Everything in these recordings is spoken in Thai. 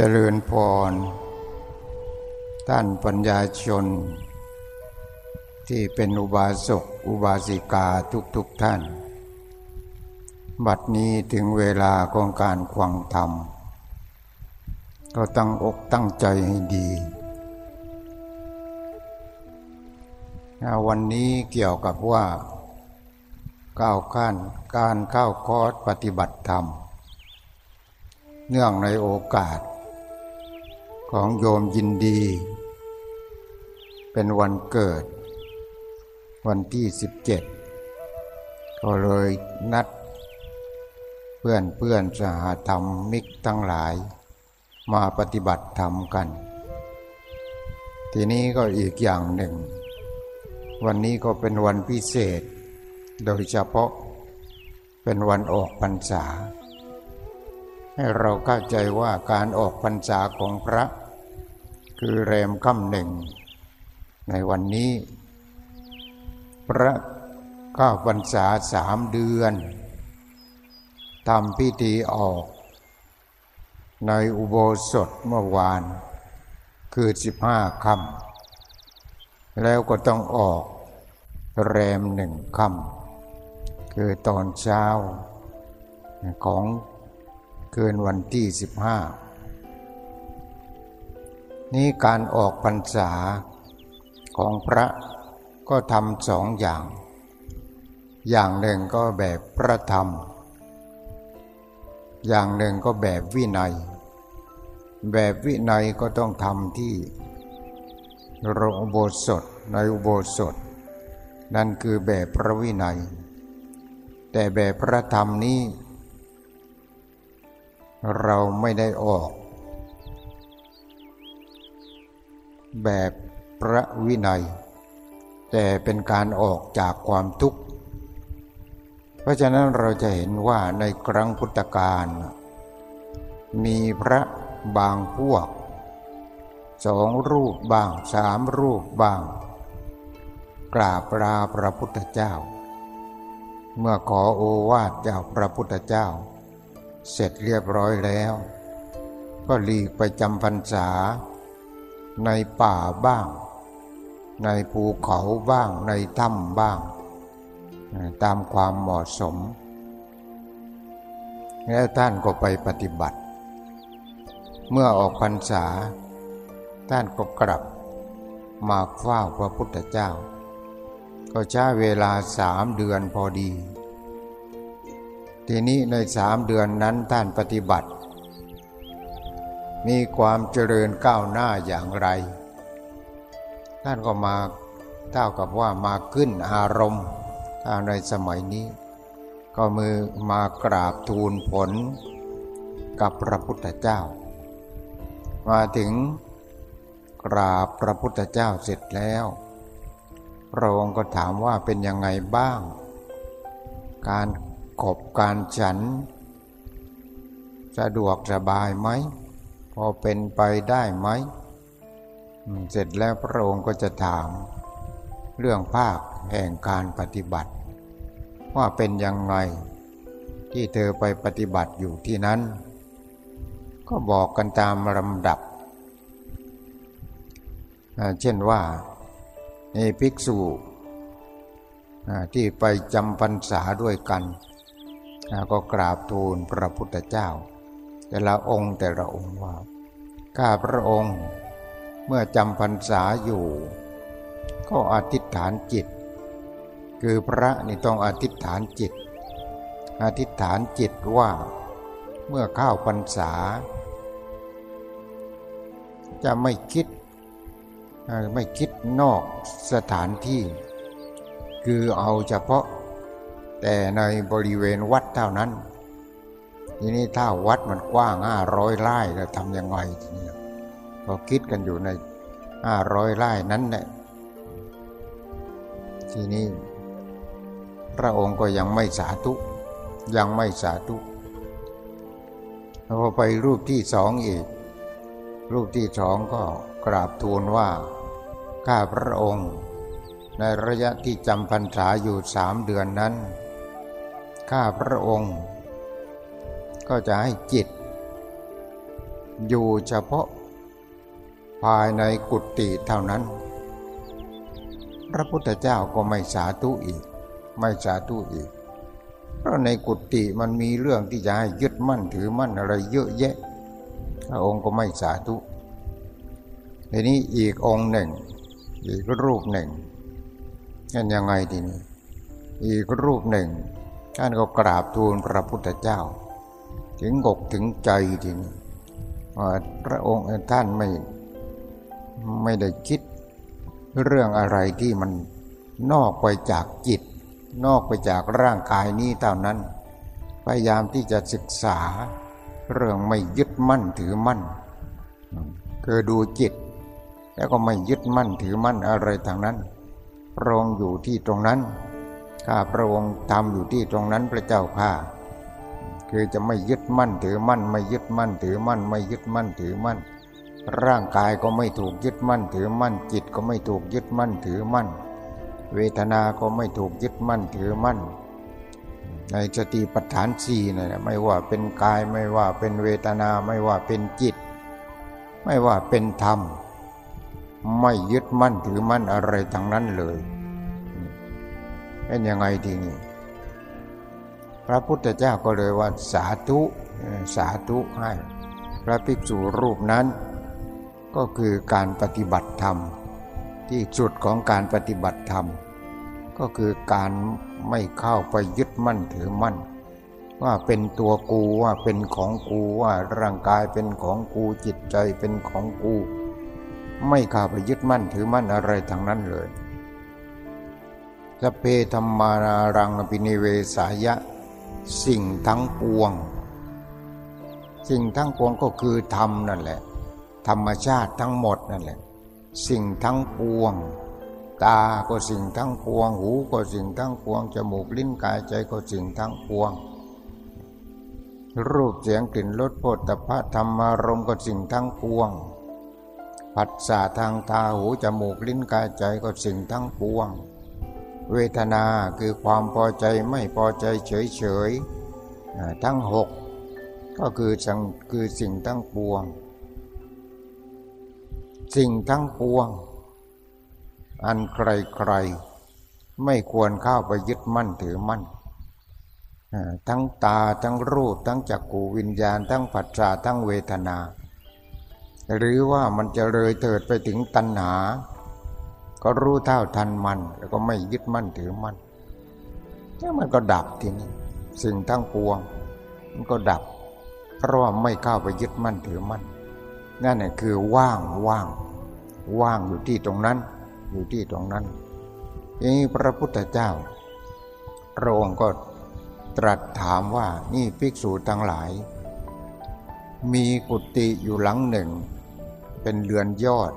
เจริญพร ท่านปัญญาชน ที่เป็นอุบาสกอุบาสิกาทุกๆทท่าน บัดนี้ถึงเวลาของการควังธรรม ก็ตั้งอกตั้งใจให้ดีวันนี้เกี่ยวกับว่า ก้าวขั้นการเข้าคอร์สปฏิบัติธรรม เนื่องในโอกาส ของโยมยินดี เป็นวันเกิด วันที่สิบเจ็ดก็เลยนัด เพื่อนเพื่อนสหธรรมมิกทั้งหลาย มาปฏิบัติธรรมกัน ทีนี้ก็อีกอย่างหนึ่ง วันนี้ก็เป็นวันพิเศษ โดยเฉพาะเป็นวันออกพรรษาให้เราเข้าใจว่าการออกพรรษาของพระ คือแรมค่ำหนึ่ง ในวันนี้ พระข้าพรรษาสามเดือนทำพิธีออก ในอุโบสถเมื่อวาน คือสิบห้าคำแล้วก็ต้องออกแรมหนึ่งคำคือตอนเช้าของคืนวันที่สิบห้า นี้การออกพรรษาของพระก็ทำสองอย่าง อย่างหนึ่งก็แบบพระธรรม อย่างหนึ่งก็แบบวินัย แบบวินัยก็ต้องทำที่โรโบสถในอุโบสถ นั่นคือแบบพระวินัย แต่แบบพระธรรมนี้ เราไม่ได้ออก แบบพระวินัย แต่เป็นการออกจากความทุกข์ เพราะฉะนั้นเราจะเห็นว่าในครั้งพุทธกาลมีพระบางพวกสองรูปบ้างสามรูปบ้าง กราบลาพระพุทธเจ้า เมื่อขอโอวาทจากพระพุทธเจ้า เสร็จเรียบร้อยแล้ว ก็หลีกไปจำพรรษา ในป่าบ้าง ในภูเขาบ้าง ในถ้ำบ้าง ตามความเหมาะสม แล้วท่านก็ไปปฏิบัติ เมื่อออกพรรษา ท่านก็กลับมาเฝ้าพระพุทธเจ้า ก็ใช้เวลาสามเดือนพอดี ทีนี้ในสามเดือนนั้นท่านปฏิบัติ มีความเจริญก้าวหน้าอย่างไร ท่านก็มาเท่ากับว่ามาขึ้นอารมณ์ถ้าในสมัยนี้ ก็มือมากราบทูลผลกับพระพุทธเจ้า มาถึงกราบพระพุทธเจ้าเสร็จแล้วพระองค์ก็ถามว่าเป็นยังไงบ้าง การขบการฉัน สะดวกสบายไหม อเป็นไปได้ไหม เสร็จแล้วพระองค์ก็จะถาม เรื่องภาคแห่งการปฏิบัติ ว่าเป็นยังไงที่เธอไปปฏิบัติอยู่ที่นั้น ก็บอกกันตามลำดับ เช่นว่าในภิกษุที่ไปจำพรรษาด้วยกัน ก็กราบทูลพระพุทธเจ้า แต่ละองค์แต่ละองค์ว่า ข้าพระองค์เมื่อจำพรรษาอยู่ ก็อธิษฐานจิต คือพระนี่ต้องอธิษฐานจิต อธิษฐานจิตว่าเมื่อเข้าพรรษา จะไม่คิดไม่คิดนอกสถานที่ คือเอาเฉพาะแต่ในบริเวณวัดเท่านั้น ทีนี้ถ้าวัดมันกว้างห้าร้อยไร่จะทำยังไงทีนี้ก็คิดกันอยู่ในห้าร้อยไร่นั้นแหละทีนี้พระองค์ก็ยังไม่สาธุยังไม่สาธุพอไปรูปที่สองอีก รูปที่สองก็กราบทูลว่า ข้าพระองค์ ในระยะที่จำพรรษาอยู่สามเดือนนั้น ข้าพระองค์ ก็จะให้จิต อยู่เฉพาะ ภายในกุฏิเท่านั้น พระพุทธเจ้าก็ไม่สาธุอีก ไม่สาธุอีก เพราะในกุฏิมันมีเรื่องที่จะให้ยึดมั่นถือมั่นอะไรเยอะแยะ พระองค์ก็ไม่สาธุทีนี้อีกองค์หนึ่ง อีกรูปหนึ่งนั่นยังไงทีนี้ อีกรูปหนึ่งท่านก็กราบทูลพระพุทธเจ้า ถึงกกถึงใจทีนี้พระองค์ท่านไม่ไม่ได้คิดเรื่องอะไรที่มันนอกไปจากจิต นอกไปจากร่างกายนี้เท่านั้น พยายามที่จะศึกษาเรื่องไม่ยึดมั่นถือมั่นคือดูจิต แล้วก็ไม่ยึดมั่นถือมั่นอะไรทางนั้นพระองค์อยู่ที่ตรงนั้นข้าพระองค์ทำอยู่ที่ตรงนั้นพระเจ้าข้า คือจะไม่ยึดมั่นถือมั่น ไม่ยึดมั่นถือมั่น ไม่ยึดมั่นถือมั่น ร่างกายก็ไม่ถูกยึดมั่นถือมั่น จิตก็ไม่ถูกยึดมั่นถือมั่น เวทนา ก็ไม่ถูกยึดมั่นถือมั่น ในสติปัฏฐานสี่นะไม่ว่าเป็นกายไม่ว่าเป็นเวทนาไม่ว่าเป็นจิต ไม่ว่าเป็นธรรม ไม่ยึดมั่นถือมั่นอะไรทั้งนั้นเลยเป็นยังไงทีนี้ พระพุทธเจ้าก็เลยว่าสาธุสาธุให้พระภิกษุรูปนั้น ก็คือการปฏิบัติธรรม ที่สุดของการปฏิบัติธรรม ก็คือการไม่เข้าไปยึดมั่นถือมั่น ว่าเป็นตัวกูว่าเป็นของกูว่าร่างกายเป็นของกูจิตใจเป็นของกู ไม่เข้าไปยึดมั่นถือมั่นอะไรทางนั้นเลยสเพธรรมานารังปินิเวสายะ สิ่งทั้งปวง สิ่งทั้งปวงก็คือธรรมนั่นแหละ ธรรมชาติทั้งหมดนั่นแหละ สิ่งทั้งปวง ตาก็สิ่งทั้งปวง หูก็สิ่งทั้งปวง จมูกลิ้นกายใจก็สิ่งทั้งปวง รูปเสียงกลิ่นรสโผฏฐัพพะธรรมารมก็สิ่งทั้งปวงผัสสะทางตาหูจมูกลิ้นกายใจก็สิ่งทั้งปวง เวทนาคือความพอใจไม่พอใจเฉยเฉยทั้งหกก็คือสังคือสิ่งทั้งปวง สิ่งทั้งปวง อันใครๆไม่ควรเข้าไปยึดมั่นถือมั่นทั้งตาทั้งรูปทั้งจักกูวิญญาณ ทั้งปัจจาทั้งเวทนา หรือว่ามันจะเลยเถิดไปถึงตัณหา ก็รู้เท่าทันมัน แล้วก็ไม่ยึดมั่นถือมั่นแล้วมันก็ดับทีนี้สิ่งทั้งปวง มันก็ดับ เพราะว่าไม่เข้าไปยึดมั่นถือมั่นนั่นแหละคือว่างว่าง ว่างอยู่ที่ตรงนั้น อยู่ที่ตรงนั้นนี้พระพุทธเจ้าพระองค์ก็ตรัสถามว่านี่ภิกษุทั้งหลาย มีกุฏิอยู่หลังหนึ่ง เป็นเรือนยอด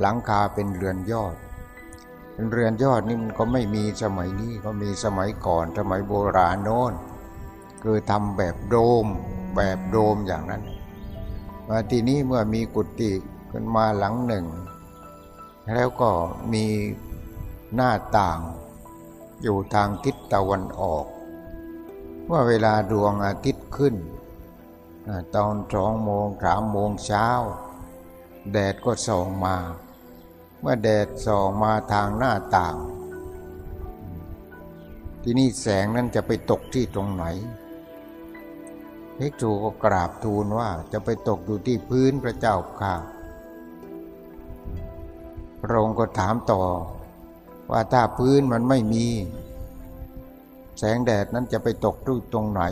หลังคาเป็นเรือนยอดเป็นเรือนยอดนี่มันก็ไม่มีสมัยนี้ก็มีสมัยก่อนสมัยโบราณโน้นคือทำแบบโดมแบบโดมอย่างนั้นมาทีนี้เมื่อมีกุฏิขึ้นมาหลังหนึ่ง แล้วก็มีหน้าต่างอยู่ทางทิศตะวันออกว่าเวลาดวงอาทิตย์ขึ้น ตอนสองโมงสามโมงเช้า แดดก็ส่องมา เมื่อแดดส่องมาทางหน้าต่าง ที่นี่แสงนั้นจะไปตกที่ตรงไหนภิกษุก็กราบทูลว่าจะไปตกอยู่ที่พื้นพระเจ้าค่ะ พระองค์ก็ถามต่อ ว่าถ้าพื้นมันไม่มี แสงแดดนั้นจะไปตกที่ตรงไหน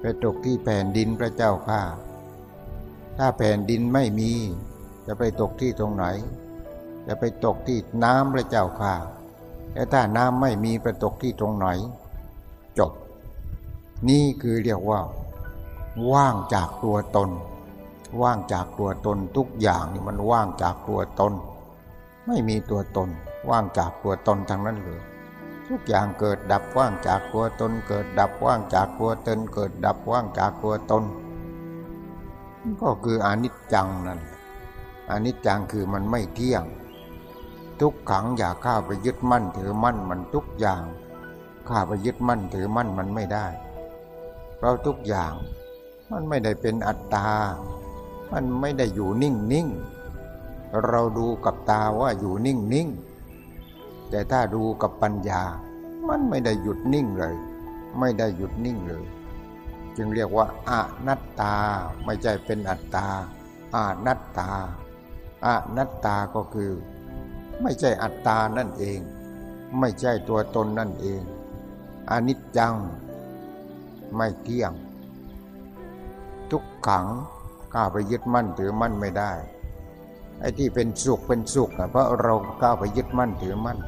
ไปตกที่แผ่นดินพระเจ้าค่ะ ถ้าแผ่นดินไม่มี จะไปตกที่ตรงไหน จะไปตกที่น้ำพระเจ้าค่ะและถ้าน้ำไม่มีไปตกที่ตรงไหน จบ นี่คือเรียกว่า ว่างจากตัวตน ว่างจากตัวตนทุกอย่างนี่มันว่างจากตัวตน ไม่มีตัวตน ว่างจากตัวตนทั้งนั้นเลยทุกอย่างเกิดดับว่างจากตัวตน เกิดดับว่างจากตัวตน เกิดดับว่างจากตัวตน ก็คืออนิจจังนั่น อนิจจังคือมันไม่เที่ยง ทุกขังอย่าข้าไปยึดมั่นถือมั่นมันทุกอย่างข้าไปยึดมั่นถือมั่นมันไม่ได้เพราะทุกอย่างมันไม่ได้เป็นอัตตา มันไม่ได้อยู่นิ่งนิ่งเราดูกับตาว่าอยู่นิ่งนิ่งแต่ถ้าดูกับปัญญา มันไม่ได้หยุดนิ่งเลย ไม่ได้หยุดนิ่งเลย จึงเรียกว่าอานัตตา ไม่ใช่เป็นอัตตาอานัตตา อนัตตาก็คือ ไม่ใช่อัตตานั่นเอง ไม่ใช่ตัวตนนั่นเองอนิจจัง ไม่เที่ยง ทุกขังก้าไปยึดมั่นถือมั่นไม่ได้ไอ้ที่เป็นสุขเป็นสุขนะเพราะเราก้าไปยึดมั่นถือมั่น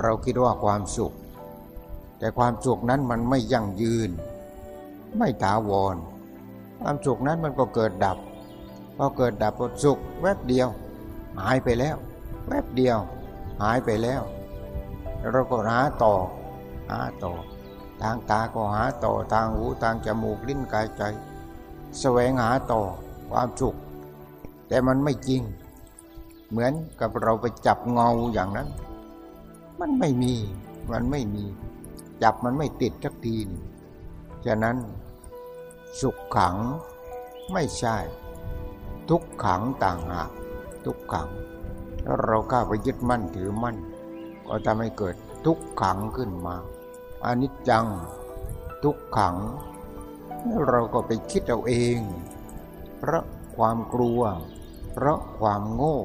เราคิดว่าความสุข แต่ความสุขนั้นมันไม่ยั่งยืน ไม่ถาวร ความสุขนั้นมันก็เกิดดับ พอเกิดดับก็สุขแวบเดียว หายไปแล้ว แวบเดียว หายไปแล้ว เราก็หาต่อหาต่อ ทางตาก็หาต่อทางหูทางจมูกลิ้นกายใจ แสวงหาต่อความสุข แต่มันไม่จริง เหมือนกับเราไปจับเงาอย่างนั้น มันไม่มีมันไม่มี จับมันไม่ติดสักทีฉะนั้น สุขขังไม่ใช่ ทุกขังต่างหากทุกขังแล้วเราก้าไปยึดมั่นถือมั่น ก็ทำให้เกิดทุกขังขึ้นมาอนิจจัง ทุกขังแล้วเราก็ไปคิดเอาเอง เพราะความกลัว เพราะความโง่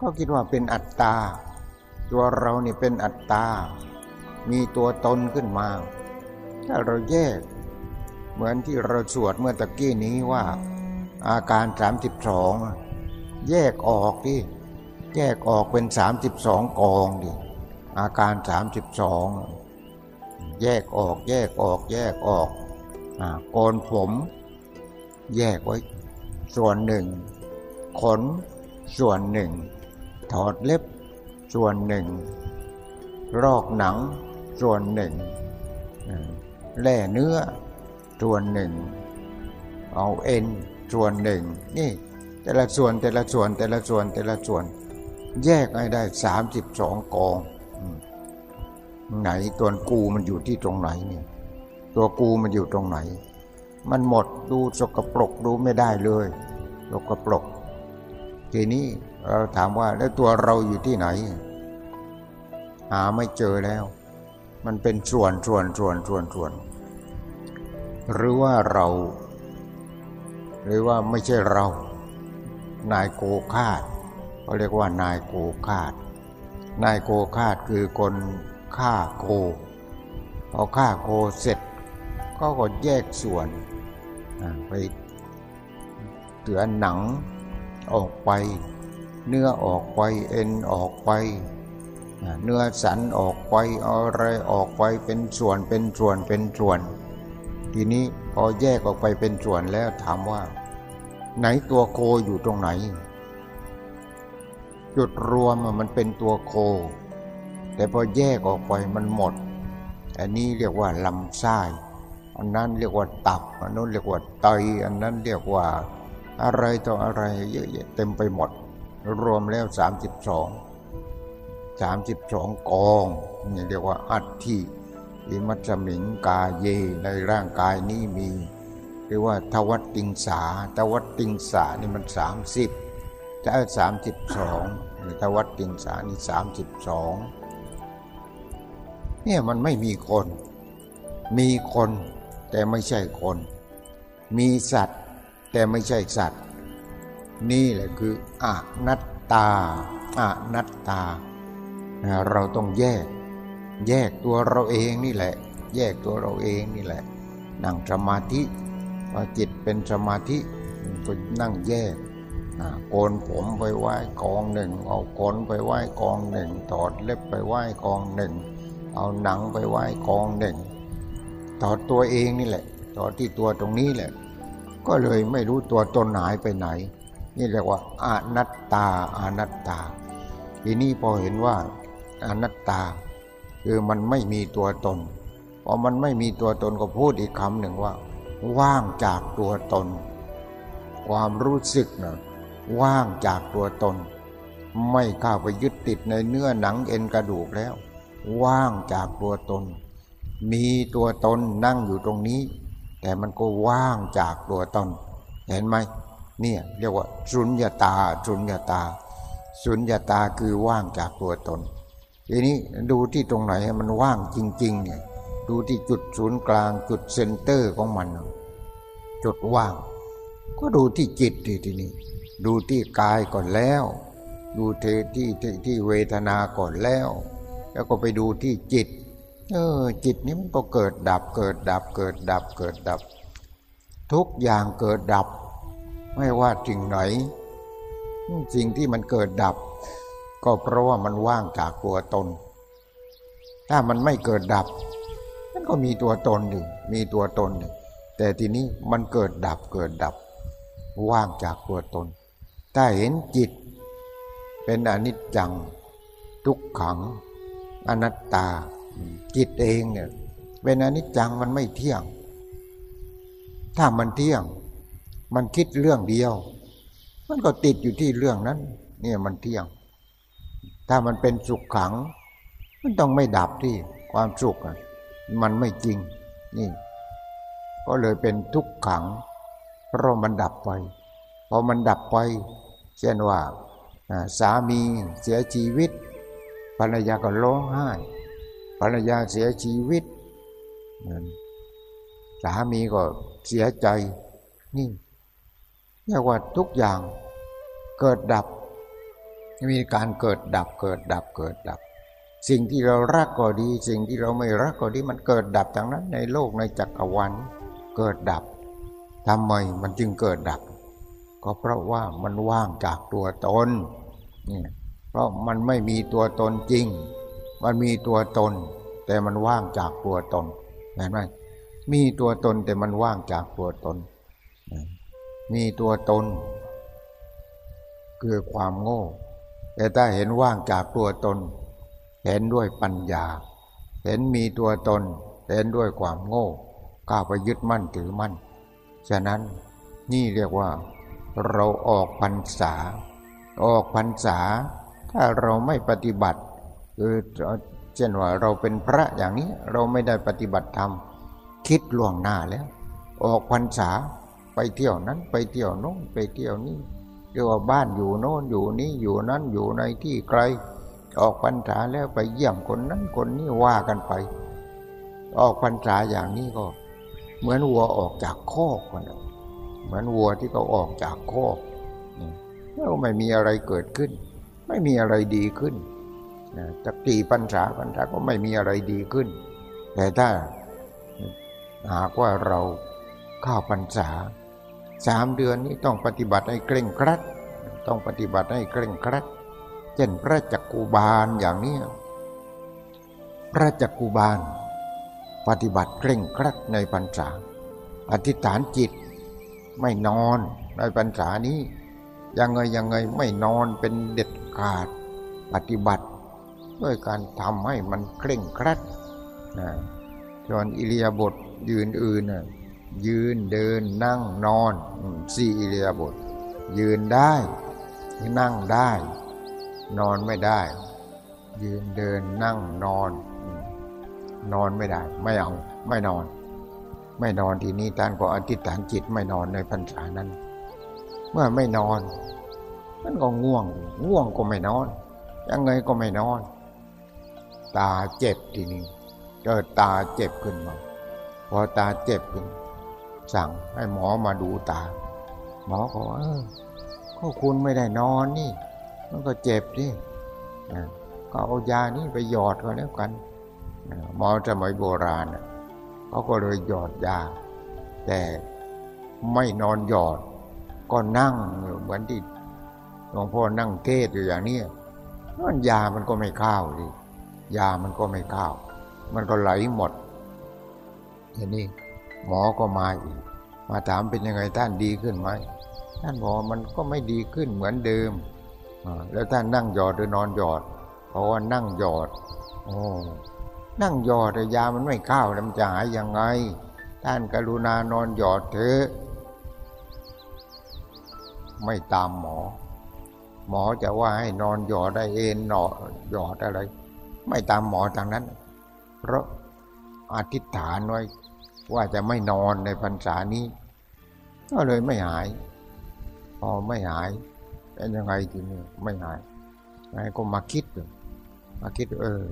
ก็คิดว่าเป็นอัตตา ตัวเรานี่เป็นอัตตา มีตัวตนขึ้นมา ถ้าเราแยก เหมือนที่เราสวดเมื่อตะกี้นี้ว่า อาการสามสิบสองแยกออกดิแยกออกเป็นสามสิบสองกองดิอาการสามสิบสองแยกออกแยกออกแยกออกโกนผม แยกไว้ ส่วนหนึ่ง ขน ส่วนหนึ่ง ถอดเล็บ ส่วนหนึ่ง รอกหนัง ส่วนหนึ่งแล่เนื้อ ส่วนหนึ่ง เอาเอ็น ส่วนหนึ่ง นี่ แต่ละส่วนแต่ละส่วนแต่ละส่วนแต่ละส่วน แยกให้ได้สามสิบสองกองไหนตัวกูมันอยู่ที่ตรงไหนเนี่ยตัวกูมันอยู่ตรงไหน มันหมดดูสกปรกดูไม่ได้เลยสกปรกทีนี้เราถามว่าแล้วตัวเราอยู่ที่ไหน หาไม่เจอแล้ว มันเป็นส่วนส่วนส่วนส่วนส่วน หรือว่าเรา หรือว่าไม่ใช่เรา นายโกคาดเขาเรียกว่านายโกคาดนายโกคาดคือคนฆ่าโคพอฆ่าโคเสร็จ ก็ก็แยกส่วนไปเตือหนังออกไป เนื้อออกไปเอ็นออกไป เนื้อสันออกไปอะไรออกไปเป็นส่วนเป็นส่วนเป็นส่วน ทีนี้ พอแยกออกไปเป็นส่วนแล้วถามว่า ไหนตัวโคอยู่ตรงไหน จุดรวมมันเป็นตัวโค แต่พอแยกออกไปมันหมด อันนี้เรียกว่าลำไส้อันนั้นเรียกว่าตับอันนั้นเรียกว่าไตอันนั้นเรียกว่าอะไรต่ออะไรเยอะแยะเต็มไปหมด รวมแล้วสามสิบสองสามสิบสองกองนี่เรียกว่าอัฐิ วิมัจมิงกาเยในร่างกายนี้มีเรียกว่าทวัตติงสาทวัตติงสานี่มันสามสิบจะสามสิบสองทวัตติงสานี่สามสิบสองเนี่ยมันไม่มีคน มีคนแต่ไม่ใช่คน มีสัตว์ แต่ไม่ใช่สัตว์ นี่แหละคืออนัตตาอนัตตา เราต้องแยก แยกตัวเราเองนี่แหละ แยกตัวเราเองนี่แหละ นั่งสมาธิพอจิตเป็นสมาธิก็นั่งแยกโกนผมไปไหว้กองหนึ่ง เอาขนไปไหว้กองหนึ่งถอดเล็บไปไหว้กองหนึ่ง เอาหนังไปไหว้กองหนึ่งถอดตัวเองนี่แหละถอดที่ตัวตรงนี้แหละ ก็เลยไม่รู้ตัวตนหายไปไหน นี่เรียกว่าอานัตตาอานัตตาทีนี้พอเห็นว่าอานัตตา คือมันไม่มีตัวตนพอมันไม่มีตัวตนก็พูดอีกคำหนึ่งว่า ว่างจากตัวตน ความรู้สึกนะว่างจากตัวตน ไม่เข้าไปยึดติดในเนื้อหนังเอ็นกระดูกแล้ว ว่างจากตัวตน มีตัวตนนั่งอยู่ตรงนี้ แต่มันก็ว่างจากตัวตน เห็นไหมเนี่ยเรียกว่าสุญญาตาสุญญาตาสุญญาตาคือว่างจากตัวตน ทีนี้ดูที่ตรงไหนมันว่างจริง ๆ เนี่ย ดูที่จุดศูนย์กลางจุดเซนเตอร์ของมัน จุดว่าง ก็ดูที่จิตทีนี้ ดูที่กายก่อนแล้ว ดูเทที่ที่ที่เวทนาก่อนแล้ว แล้วก็ไปดูที่จิต เออ จิตนี้มันก็เกิดดับเกิดดับเกิดดับเกิดดับ ทุกอย่างเกิดดับ ไม่ว่าสิ่งไหน สิ่งที่มันเกิดดับ ก็เพราะว่ามันว่างจากตัวตน ถ้ามันไม่เกิดดับ มันก็มีตัวตนอยู่มีตัวตนอยู่แต่ทีนี้มันเกิดดับเกิดดับ ว่างจากตัวตน ถ้าเห็นจิต เป็นอนิจจัง ทุกขัง อนัตตา จิตเองเนี่ยเป็นอนิจจังมันไม่เที่ยง ถ้ามันเที่ยง มันคิดเรื่องเดียว มันก็ติดอยู่ที่เรื่องนั้น เนี่ยมันเที่ยง ถ้ามันเป็นสุขขัง มันต้องไม่ดับที่ความสุขมันไม่จริงนี่ ก็เลยเป็นทุกขัง เพราะมันดับไปพอมันดับไป เช่นว่าสามีเสียชีวิต ภรรยาก็ร้องไห้ภรรยาเสียชีวิตสามีก็เสียใจนี่เรียกว่าทุกอย่างเกิดดับ มีการเกิดดับเกิดดับเกิดดับ สิ่งที่เรารักก็ดี สิ่งที่เราไม่รักก็ดีมันเกิดดับทั้งนั้นในโลกในจักรวาลเกิดดับทำไมมันจึงเกิดดับ ก็เพราะว่ามันว่างจากตัวตนนี่เพราะมันไม่มีตัวตนจริง มันมีตัวตน แต่มันว่างจากตัวตนเห็นไหมมีตัวตนแต่มันว่างจากตัวตน มีตัวตน คือความโง่ แต่ถ้าเห็นว่างจากตัวตน เห็นด้วยปัญญา เห็นมีตัวตน เห็นด้วยความโง่ก้าวไปยึดมั่นถือมั่น ฉะนั้นนี่เรียกว่า เราออกพรรษา ออกพรรษา ถ้าเราไม่ปฏิบัติคือเช่นว่าเราเป็นพระอย่างนี้เราไม่ได้ปฏิบัติธรรมคิดล่วงหน้าแล้ว ออกพรรษาไปเที่ยวนั้นไปเที่ยวโน้นไปเที่ยวนี้ เรียกว่าบ้านอยู่โน้นอยู่นี้อยู่นั้นอยู่ในที่ไกล ออกพรรษาแล้วไปเยี่ยมคนนั้นคนนี้ว่ากันไป ออกพรรษาอย่างนี้ก็ เหมือนวัวออกจากโคกมันเหมือนวัวที่เขาออกจากโคกแล้วไม่มีอะไรเกิดขึ้น ไม่มีอะไรดีขึ้นจักตีปัญษาปัญษาก็ไม่มีอะไรดีขึ้น แต่ถ้าหากว่าเราเข้าวปัญษา สามเดือนนี้ต้องปฏิบัติให้เคร่งครัด ต้องปฏิบัติให้เคร่งครัด เช่นพระจักกุบาลอย่างนี้ พระจักกุบาล ปฏิบัติเคร่งครัดในพรรษา อธิษฐานจิตไม่นอนในพรรษานี้ ยังไงยังไงไม่นอนเป็นเด็ดขาดปฏิบัติ ด้วยการทำให้มันเคร่งครัดนะจนอิเลียบทยืนอื่นนะ ยืนเดินนั่งนอนสี่อิเลียบท ยืนได้นั่งได้ นอนไม่ได้ ยืนเดินนั่งนอน นอนไม่ได้ ไม่เอาไม่นอน ไม่นอนทีนี้ท่านก็อธิษฐานจิตไม่นอนในพรรษานั้น เมื่อไม่นอน มันก็ง่วง ง่วงก็ไม่นอน ยังไงก็ไม่นอน ตาเจ็บทีนี้เกิดตาเจ็บขึ้นมาพอตาเจ็บขึ้น สั่งให้หมอมาดูตา หมอก็ว่าเออก็คุณไม่ได้นอนนี่ มันก็เจ็บนี่ก็เอายานี่ไปหยอดก็แล้วกันหมอสมัยโบราณเขาก็เลยหยอดยา แต่ไม่นอนหยอด ก็นั่งเหมือนที่หลวงพ่อนั่งเทศอยู่อย่างนี้มันยามันก็ไม่เข้าดิยามันก็ไม่เข้า มันก็ไหลหมดทีนี้ หมอก็มาอีก มาถามเป็นยังไงท่านดีขึ้นไหมท่านบอกมันก็ไม่ดีขึ้นเหมือนเดิม แล้วท่านนั่งหยอดหรือนอนหยอดเพราะว่านั่งหยอด โอ้นั่งหยอดยามันไม่เข้าแล้วมันจะหายยังไง ท่านกรุณานอนหยอดเถอะไม่ตามหมอ หมอจะว่าให้นอนหยอดได้เอ็นหนอหยอดอะไร ไม่ตามหมอทางนั้น เพราะอธิษฐานไว้ ว่าจะไม่นอนในพรรษานี้ ก็เลยไม่หาย พอไม่หายเป็นยังไงทีนี้ไม่หายไงก็มาคิดมาคิดเออ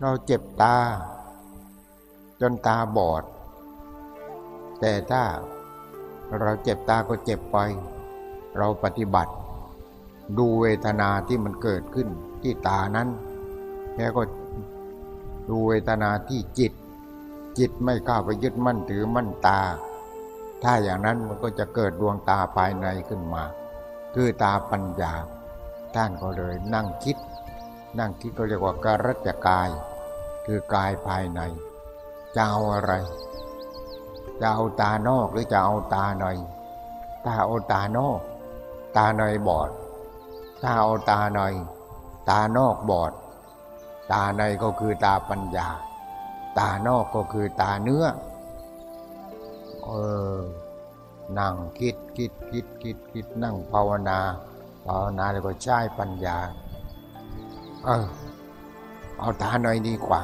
เราเจ็บตา จนตาบอด แต่ถ้าเราเจ็บตาก็เจ็บไป เราปฏิบัติ ดูเวทนาที่มันเกิดขึ้นที่ตานั้น แล้วก็ดูเวทนาที่จิต จิตไม่เข้าไปยึดมั่นถือมั่นตา ถ้าอย่างนั้นมันก็จะเกิดดวงตาภายในขึ้นมา คือตาปัญญา ท่านก็เลยนั่งคิด นั่งคิดก็เรียกว่าการัจกาย คือกายภายใน จะเอาอะไร จะเอาตานอกหรือจะเอาตาในถ้าเอาตานอก ตาในบอด ถ้าเอาตาในตานอกบอด ตาในก็คือตาปัญญา ตานอกก็คือตาเนื้อ เออ นั่งคิดคิดคิดคิดคิดนั่งภาวนา ภาวนาแล้วก็ใช้ปัญญา เออ เอาตาหน่อยดีกว่า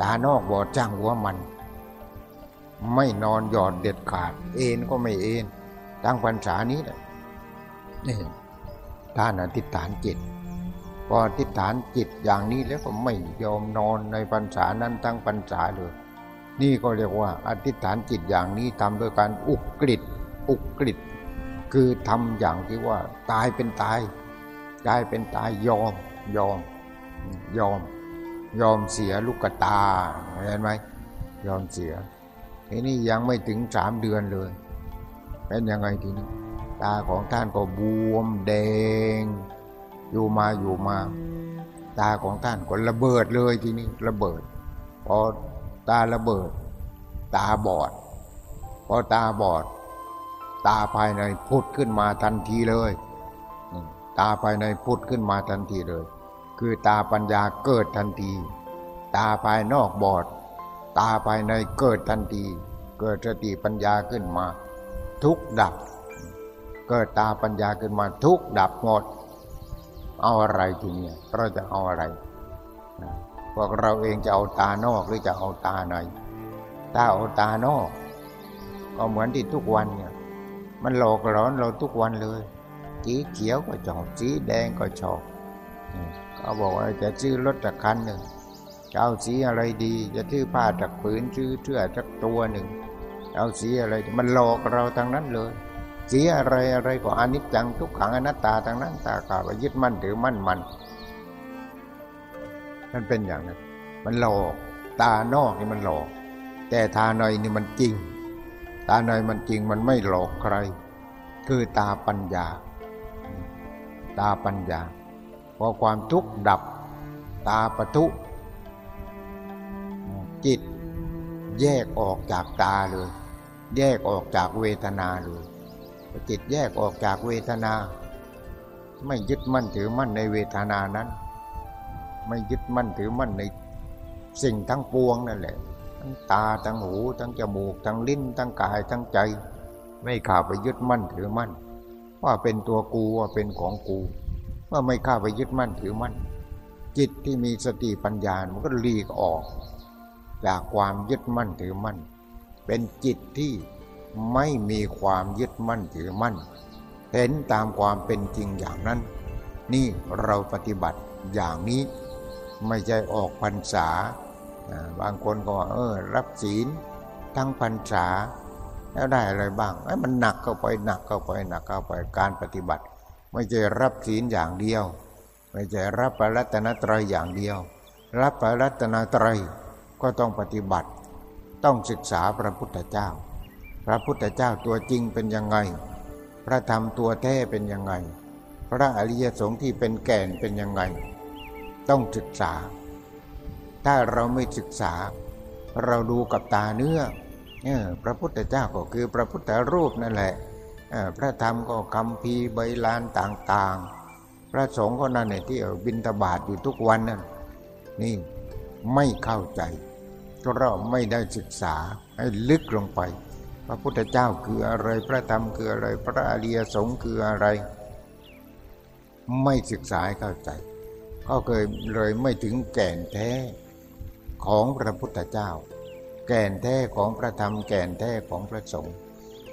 ตานอกบอดจ้างหัวมัน ไม่นอนหยอดเด็ดขาด เอ็นก็ไม่เอ็นตั้งพรรษานี้แหละนี่ท่านอธิษฐานจิต พออธิษฐานจิตอย่างนี้แล้วก็ไม่ยอมนอนในพรรษานั้นทั้งพรรษาเลย นี่ก็เรียกว่าอธิษฐานจิตอย่างนี้ทำโดยการอุกฤษอุกฤษคือทำอย่างที่ว่าตายเป็นตายตายเป็นตายยอมยอมยอม ยอมเสียลูกตาเห็นไหมยอมเสียทีนี้ยังไม่ถึงสามเดือนเลยเป็นยังไงทีนี้ตาของท่านก็บวมแดง อยู่มาอยู่มา ตาของท่านก็ระเบิดเลยทีนี้ระเบิด พอตาระเบิด ตาบอด พอตาบอด ตาภายในพุดขึ้นมาทันทีเลย ตาภายในพุดขึ้นมาทันทีเลย คือตาปัญญาเกิดทันที ตาภายนอกบอด ตาภายในเกิดทันที เกิดสติปัญญาขึ้นมา ทุกดับ เกิดตาปัญญาขึ้นมาทุกดับหมด เอาอะไรทีนี้เราจะเอาอะไรพวกเราเองจะเอาตานอกหรือจะเอาตาในถ้าเอาตานอก ก็เหมือนที่ทุกวันเนี่ย มันหลอกหลอนเราทุกวันเลยสีเขียวก็ชอบสีแดงก็ชอบเขาบอกว่าจะซื้อรถจักคันหนึ่งจะเอาสีอะไรดี จะซื้อผ้าจากผืนซื้อเสื้อจากตัวหนึ่ง เอาสีอะไรมันหลอกเราทางนั้นเลย สีอะไรอะไรก็อนิจจังทุกขังอนัตตาทางนั้นตาขาวยึดมั่นถือมั่นมันมันเป็นอย่างนั้น มันหลอก ตานอกนี่มันหลอก แต่ตาในนี่มันจริง ตาในมันจริงมันไม่หลอกใคร คือตาปัญญา ตาปัญญา พอความทุกข์ดับ ตาปะทุ จิตแยกออกจากตาเลย แยกออกจากเวทนาเลย จิตแยกออกจากเวทนา ไม่ยึดมั่นถือมั่นในเวทนานั้น ไม่ยึดมั่นถือมั่นในสิ่งทั้งปวงนั่นแหละ ทั้งตาทั้งหู ทั้งจมูก ทั้งลิ้น ทั้งกายทั้งใจ ไม่ข้าไปยึดมั่นถือมั่น ว่าเป็นตัวกูว่าเป็นของกูว่าไม่ข้าไปยึดมั่นถือมั่น จิตที่มีสติปัญญา มันก็หลีกออก จากความยึดมั่นถือมั่น เป็นจิตที่ ไม่มีความยึดมั่นถือมั่น เห็นตามความเป็นจริงอย่างนั้น นี่เราปฏิบัติอย่างนี้ ไม่ใช่ออกพรรษา บางคนก็เออ รับศีลทั้งพรรษาแล้วได้อะไรบ้างไอ้มันหนักเข้าไปหนักเข้าไปหนักเข้าไปการปฏิบัติ ไม่ใช่รับศีลอย่างเดียว ไม่ใช่รับพระรัตนตรัยอย่างเดียว รับพระรัตนตรัยก็ต้องปฏิบัติ ต้องศึกษาพระพุทธเจ้า พระพุทธเจ้าตัวจริงเป็นยังไง พระธรรมตัวแท้เป็นยังไง พระอริยสงฆ์ที่เป็นแก่นเป็นยังไง ต้องศึกษา ถ้าเราไม่ศึกษา เราดูกับตาเนื้อเนี่ยพระพุทธเจ้าก็คือพระพุทธรูปนั่นแหละพระธรรมก็คำพีใบลานต่างๆ พระสงฆ์ก็นั่นแหละที่บินตบาทอยู่ทุกวันนั่นนี่ไม่เข้าใจเราไม่ได้ศึกษาให้ลึกลงไป พระพุทธเจ้าคืออะไร พระธรรมคืออะไร พระอริยสงฆ์คืออะไร ไม่ศึกษาเข้าใจ ก็เคยเลยไม่ถึงแก่นแท้ของพระพุทธเจ้า แก่นแท้ของพระธรรม แก่นแท้ของพระสงฆ์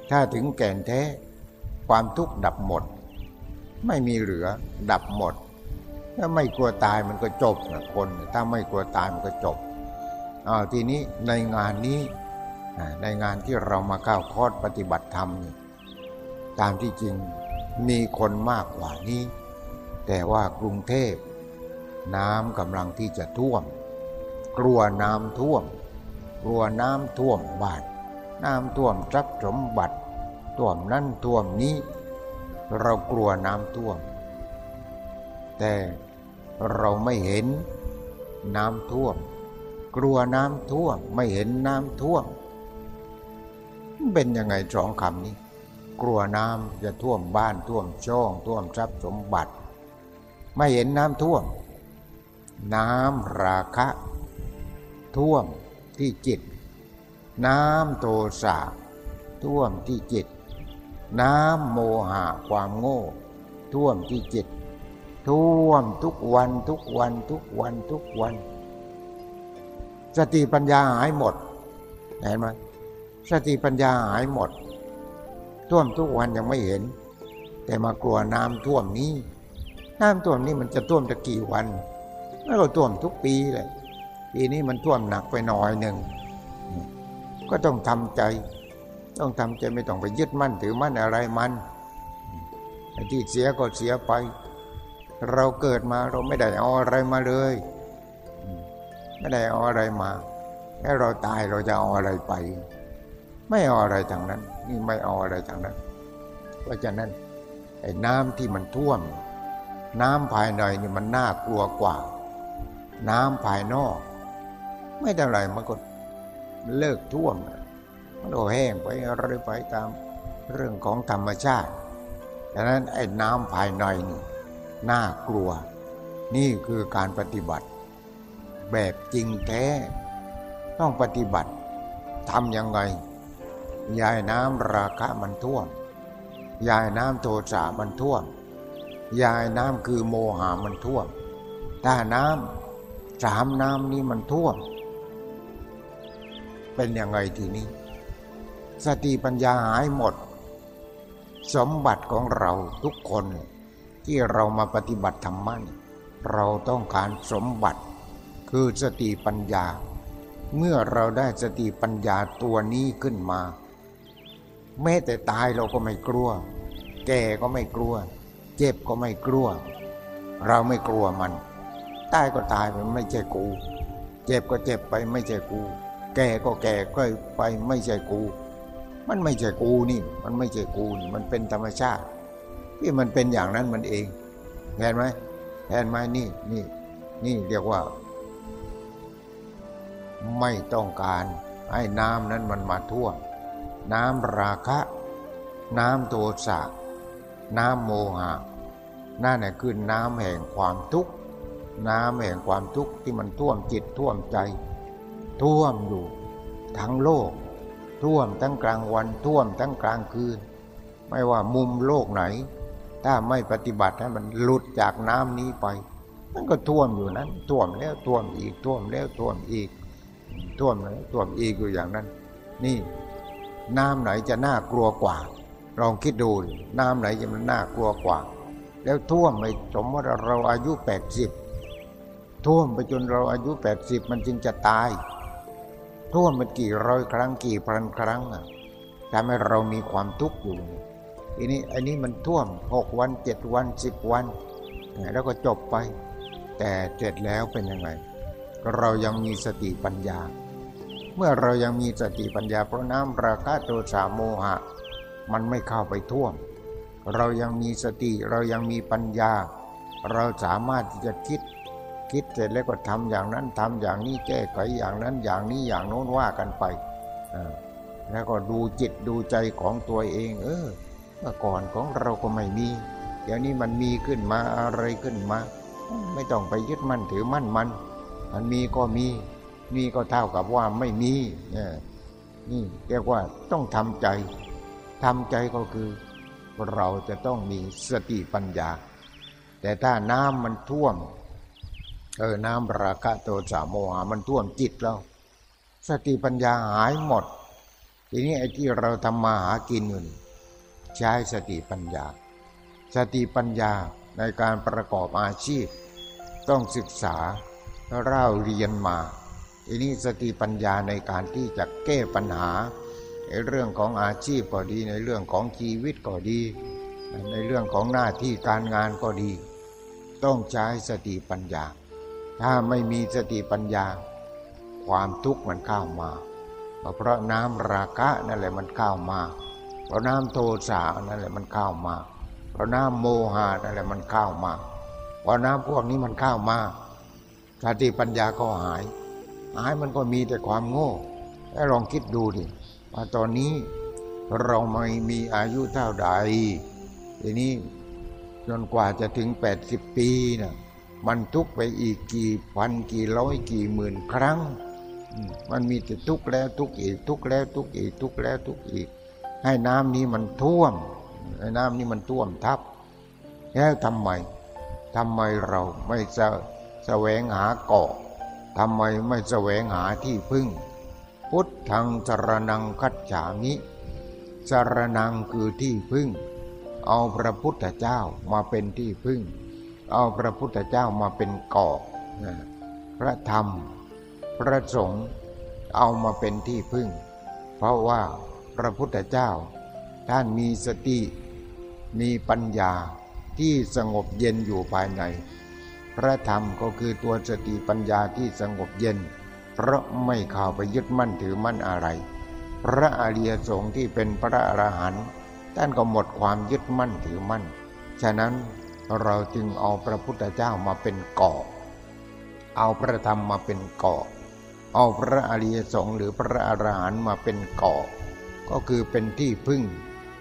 ถ้าถึงแก่นแท้ความทุกข์ดับหมด ไม่มีเหลือดับหมด ถ้าไม่กลัวตายมันก็จบนะคน ถ้าไม่กลัวตายมันก็จบอาทีนี้ในงานนี้ ในงานที่เรามาเข้าวคอร์สปฏิบัติธรรมนี่ตามที่จริงมีคนมากกว่านี้ แต่ว่ากรุงเทพ น้ำกำลังที่จะท่วม กลัวน้ำท่วม กลัวน้ำท่วมบ้าน น้ำท่วมทรัพย์สมบัติท่วมนั่นท่วมนี้ เรากลัวน้ำท่วม แต่เราไม่เห็นน้ำท่วม กลัวน้ำท่วมไม่เห็นน้ำท่วม เป็นยังไงสองคำนี้ กลัวน้ำจะท่วมบ้านท่วมช่องท่วมทรัพย์สมบัติ ไม่เห็นน้ำท่วม น้ำราคะ ท่วมที่จิต น้ำโทสะท่วมที่จิต น้ำโมหะความโง่ ท่วมที่จิต ท่วมทุกวันทุกวันทุกวันทุกวัน สติปัญญาหายหมด เห็นไหม สติปัญญาหายหมด ท่วมทุกวันยังไม่เห็น แต่มากลัวน้ำท่วมนี้ น้ำท่วมนี้มันจะท่วมจะกี่วันมันก็ท่วมทุกปีเลยปีนี้มันท่วมหนักไปหน่อยหนึ่งก็ต้องทำใจ ต้องทำใจไม่ต้องไปยึดมั่นถือมั่นอะไรมันที่เสียก็เสียไป เราเกิดมาเราไม่ได้เอาอะไรมาเลย ไม่ได้เอาอะไรมาแค่เราตายเราจะเอาอะไรไป ไม่เอาอะไรทางนั้น นี่ไม่เอาอะไรทางนั้น เพราะฉะนั้นไอ้น้ำที่มันท่วม น้ำภายในนี่มันน่ากลัวกว่า น้ำภายนอก ไม่เท่าไรมันก็เลิกท่วมมันก็แห้งไปอะไรไปตามเรื่องของธรรมชาติดังนั้นไอ้น้ำภายในนี่น่ากลัว นี่คือการปฏิบัติ แบบจริงแท้ ต้องปฏิบัติทำยังไง ยายน้ำราคะมันท่วม ยายน้ำโทสะมันท่วม ยายน้ำคือโมหามันท่วมถ้าน้ำสามน้ำนี้มันท่วม เป็นยังไงทีนี้ สติปัญญาหายหมด สมบัติของเราทุกคนที่เรามาปฏิบัติธรรมะเราต้องการสมบัติ คือสติปัญญา เมื่อเราได้สติปัญญาตัวนี้ขึ้นมา แม้แต่ตายเราก็ไม่กลัว แก่ก็ไม่กลัว เจ็บก็ไม่กลัว เราไม่กลัวมัน ตายก็ตายไปไม่ใช่กู เจ็บก็เจ็บไปไม่ใช่กู แก่ก็แก่ก็ไปไม่ใช่กู มันไม่ใช่กูนี่ มันไม่ใช่กูนี่ มันเป็นธรรมชาติที่มันเป็นอย่างนั้นมันเองเห็นไหมเห็นไหมนี่นี่นี่เรียกว่า ไม่ต้องการให้น้ำนั้นมันมาท่วม น้ำราคะ น้ำโทสะ น้ำโมหะนั่นแหละคือน้ำแห่งความทุกข์ น้ำแห่งความทุกข์ที่มันท่วมจิตท่วมใจ ท่วมอยู่ทั้งโลก ท่วมทั้งกลางวันท่วมทั้งกลางคืน ไม่ว่ามุมโลกไหน ถ้าไม่ปฏิบัติให้มันหลุดจากน้ำนี้ไป มันก็ท่วมอยู่นั้น ท่วมแล้วท่วมอีกท่วมแล้วท่วมอีก ท่วมแล้วท่วมอีกอยู่อย่างนั้น นี่ น้ำไหนจะน่ากลัวกว่า ลองคิดดู น้ำไหนจะมันน่ากลัวกว่า แล้วท่วมไปสมมติเราอายุแปดสิบท่วมไปจนเราอายุแปดสิบมันจึงจะตาย ท่วมมันกี่ร้อยครั้งกี่พันครั้งอะทำให้เรามีความทุกข์อยู่ทีนี้อันนี้มันท่วมหกวันเจ็ดวันสิบวัน แล้วก็จบไป แต่เสร็จแล้วเป็นยังไง เรายังมีสติปัญญา เมื่อเรายังมีสติปัญญาเพราะน้ำราคะโทสะโมหะ มันไม่เข้าไปท่วม เรายังมีสติเรายังมีปัญญา เราสามารถที่จะคิด คิดเสร็จแล้วก็ทำอย่างนั้นทำอย่างนี้แก้ไขอย่างนั้นอย่างนี้อย่างโน้นว่ากันไปแล้วก็ดูจิตดูใจของตัวเอง เออ เมื่อก่อนของเราก็ไม่มีเดี๋ยวนี้มันมีขึ้นมาอะไรขึ้นมา ไม่ต้องไปยึดมั่นถือมั่นมัน มันมีก็มี มีก็เท่ากับว่าไม่มีนี่เรียกว่าต้องทำใจทำใจก็คือ เราจะต้องมีสติปัญญา แต่ถ้าน้ำมันท่วมเออน้ำราคะโทสะโมหะมันท่วมจิตเราสติปัญญาหายหมด ทีนี้ไอ้ที่เราทำมาหากินอยู่นี่ใช้สติปัญญา สติปัญญาในการประกอบอาชีพ ต้องศึกษาเล่าเรียนมา ทีนี้สติปัญญาในการที่จะแก้ปัญหาในเรื่องของอาชีพก็ดี ในเรื่องของชีวิตก็ดี ในเรื่องของหน้าที่การงานก็ดี ต้องใช้สติปัญญา ถ้าไม่มีสติปัญญา ความทุกข์มันเข้ามา เพราะน้ำราคะนั่นแหละมันเข้ามา เพราะน้ำโทสะนั่นแหละมันเข้ามา เพราะน้ำโมหะนั่นแหละมันเข้ามา เพราะน้ำพวกนี้มันเข้ามาสติปัญญาก็หาย หายมันก็มีแต่ความโง่ให้ลองคิดดูดิว่าตอนนี้เราไม่มีอายุเท่าใดทีนี้จนกว่าจะถึง 80 ปีนะมันทุกไปอีกกี่พันกี่ร้อยกี่หมื่นครั้ง มันมีแต่ทุกแล้วทุกอีก ทุกแล้วทุกอีก ทุกแล้วทุกอีก ให้น้ำนี้มันท่วมให้น้ำนี้มันท่วมทับแล้วทำไมทำไมเราไม่จะแสวงหาเกาะ ทำไมไม่แสวงหาที่พึ่ง พุทธังสรนังคัจฉามิสรนังคือที่พึ่ง เอาพระพุทธเจ้ามาเป็นที่พึ่ง เอาพระพุทธเจ้ามาเป็นเกาะพระธรรม พระสงฆ์เอามาเป็นที่พึ่ง เพราะว่าพระพุทธเจ้า ท่านมีสติ มีปัญญาที่สงบเย็นอยู่ภายใน พระธรรมก็คือตัวสติปัญญาที่สงบเย็น เพราะไม่เข้าไปยึดมั่นถือมั่นอะไร พระอริยสงฆ์ที่เป็นพระอรหันต์ท่านก็หมดความยึดมั่นถือมั่น ฉะนั้นเราจึงเอาพระพุทธเจ้ามาเป็นเกาะเอาพระธรรมมาเป็นเกาะเอาพระอริยสงฆ์หรือพระอรหันต์มาเป็นเกาะก็คือเป็นที่พึ่ง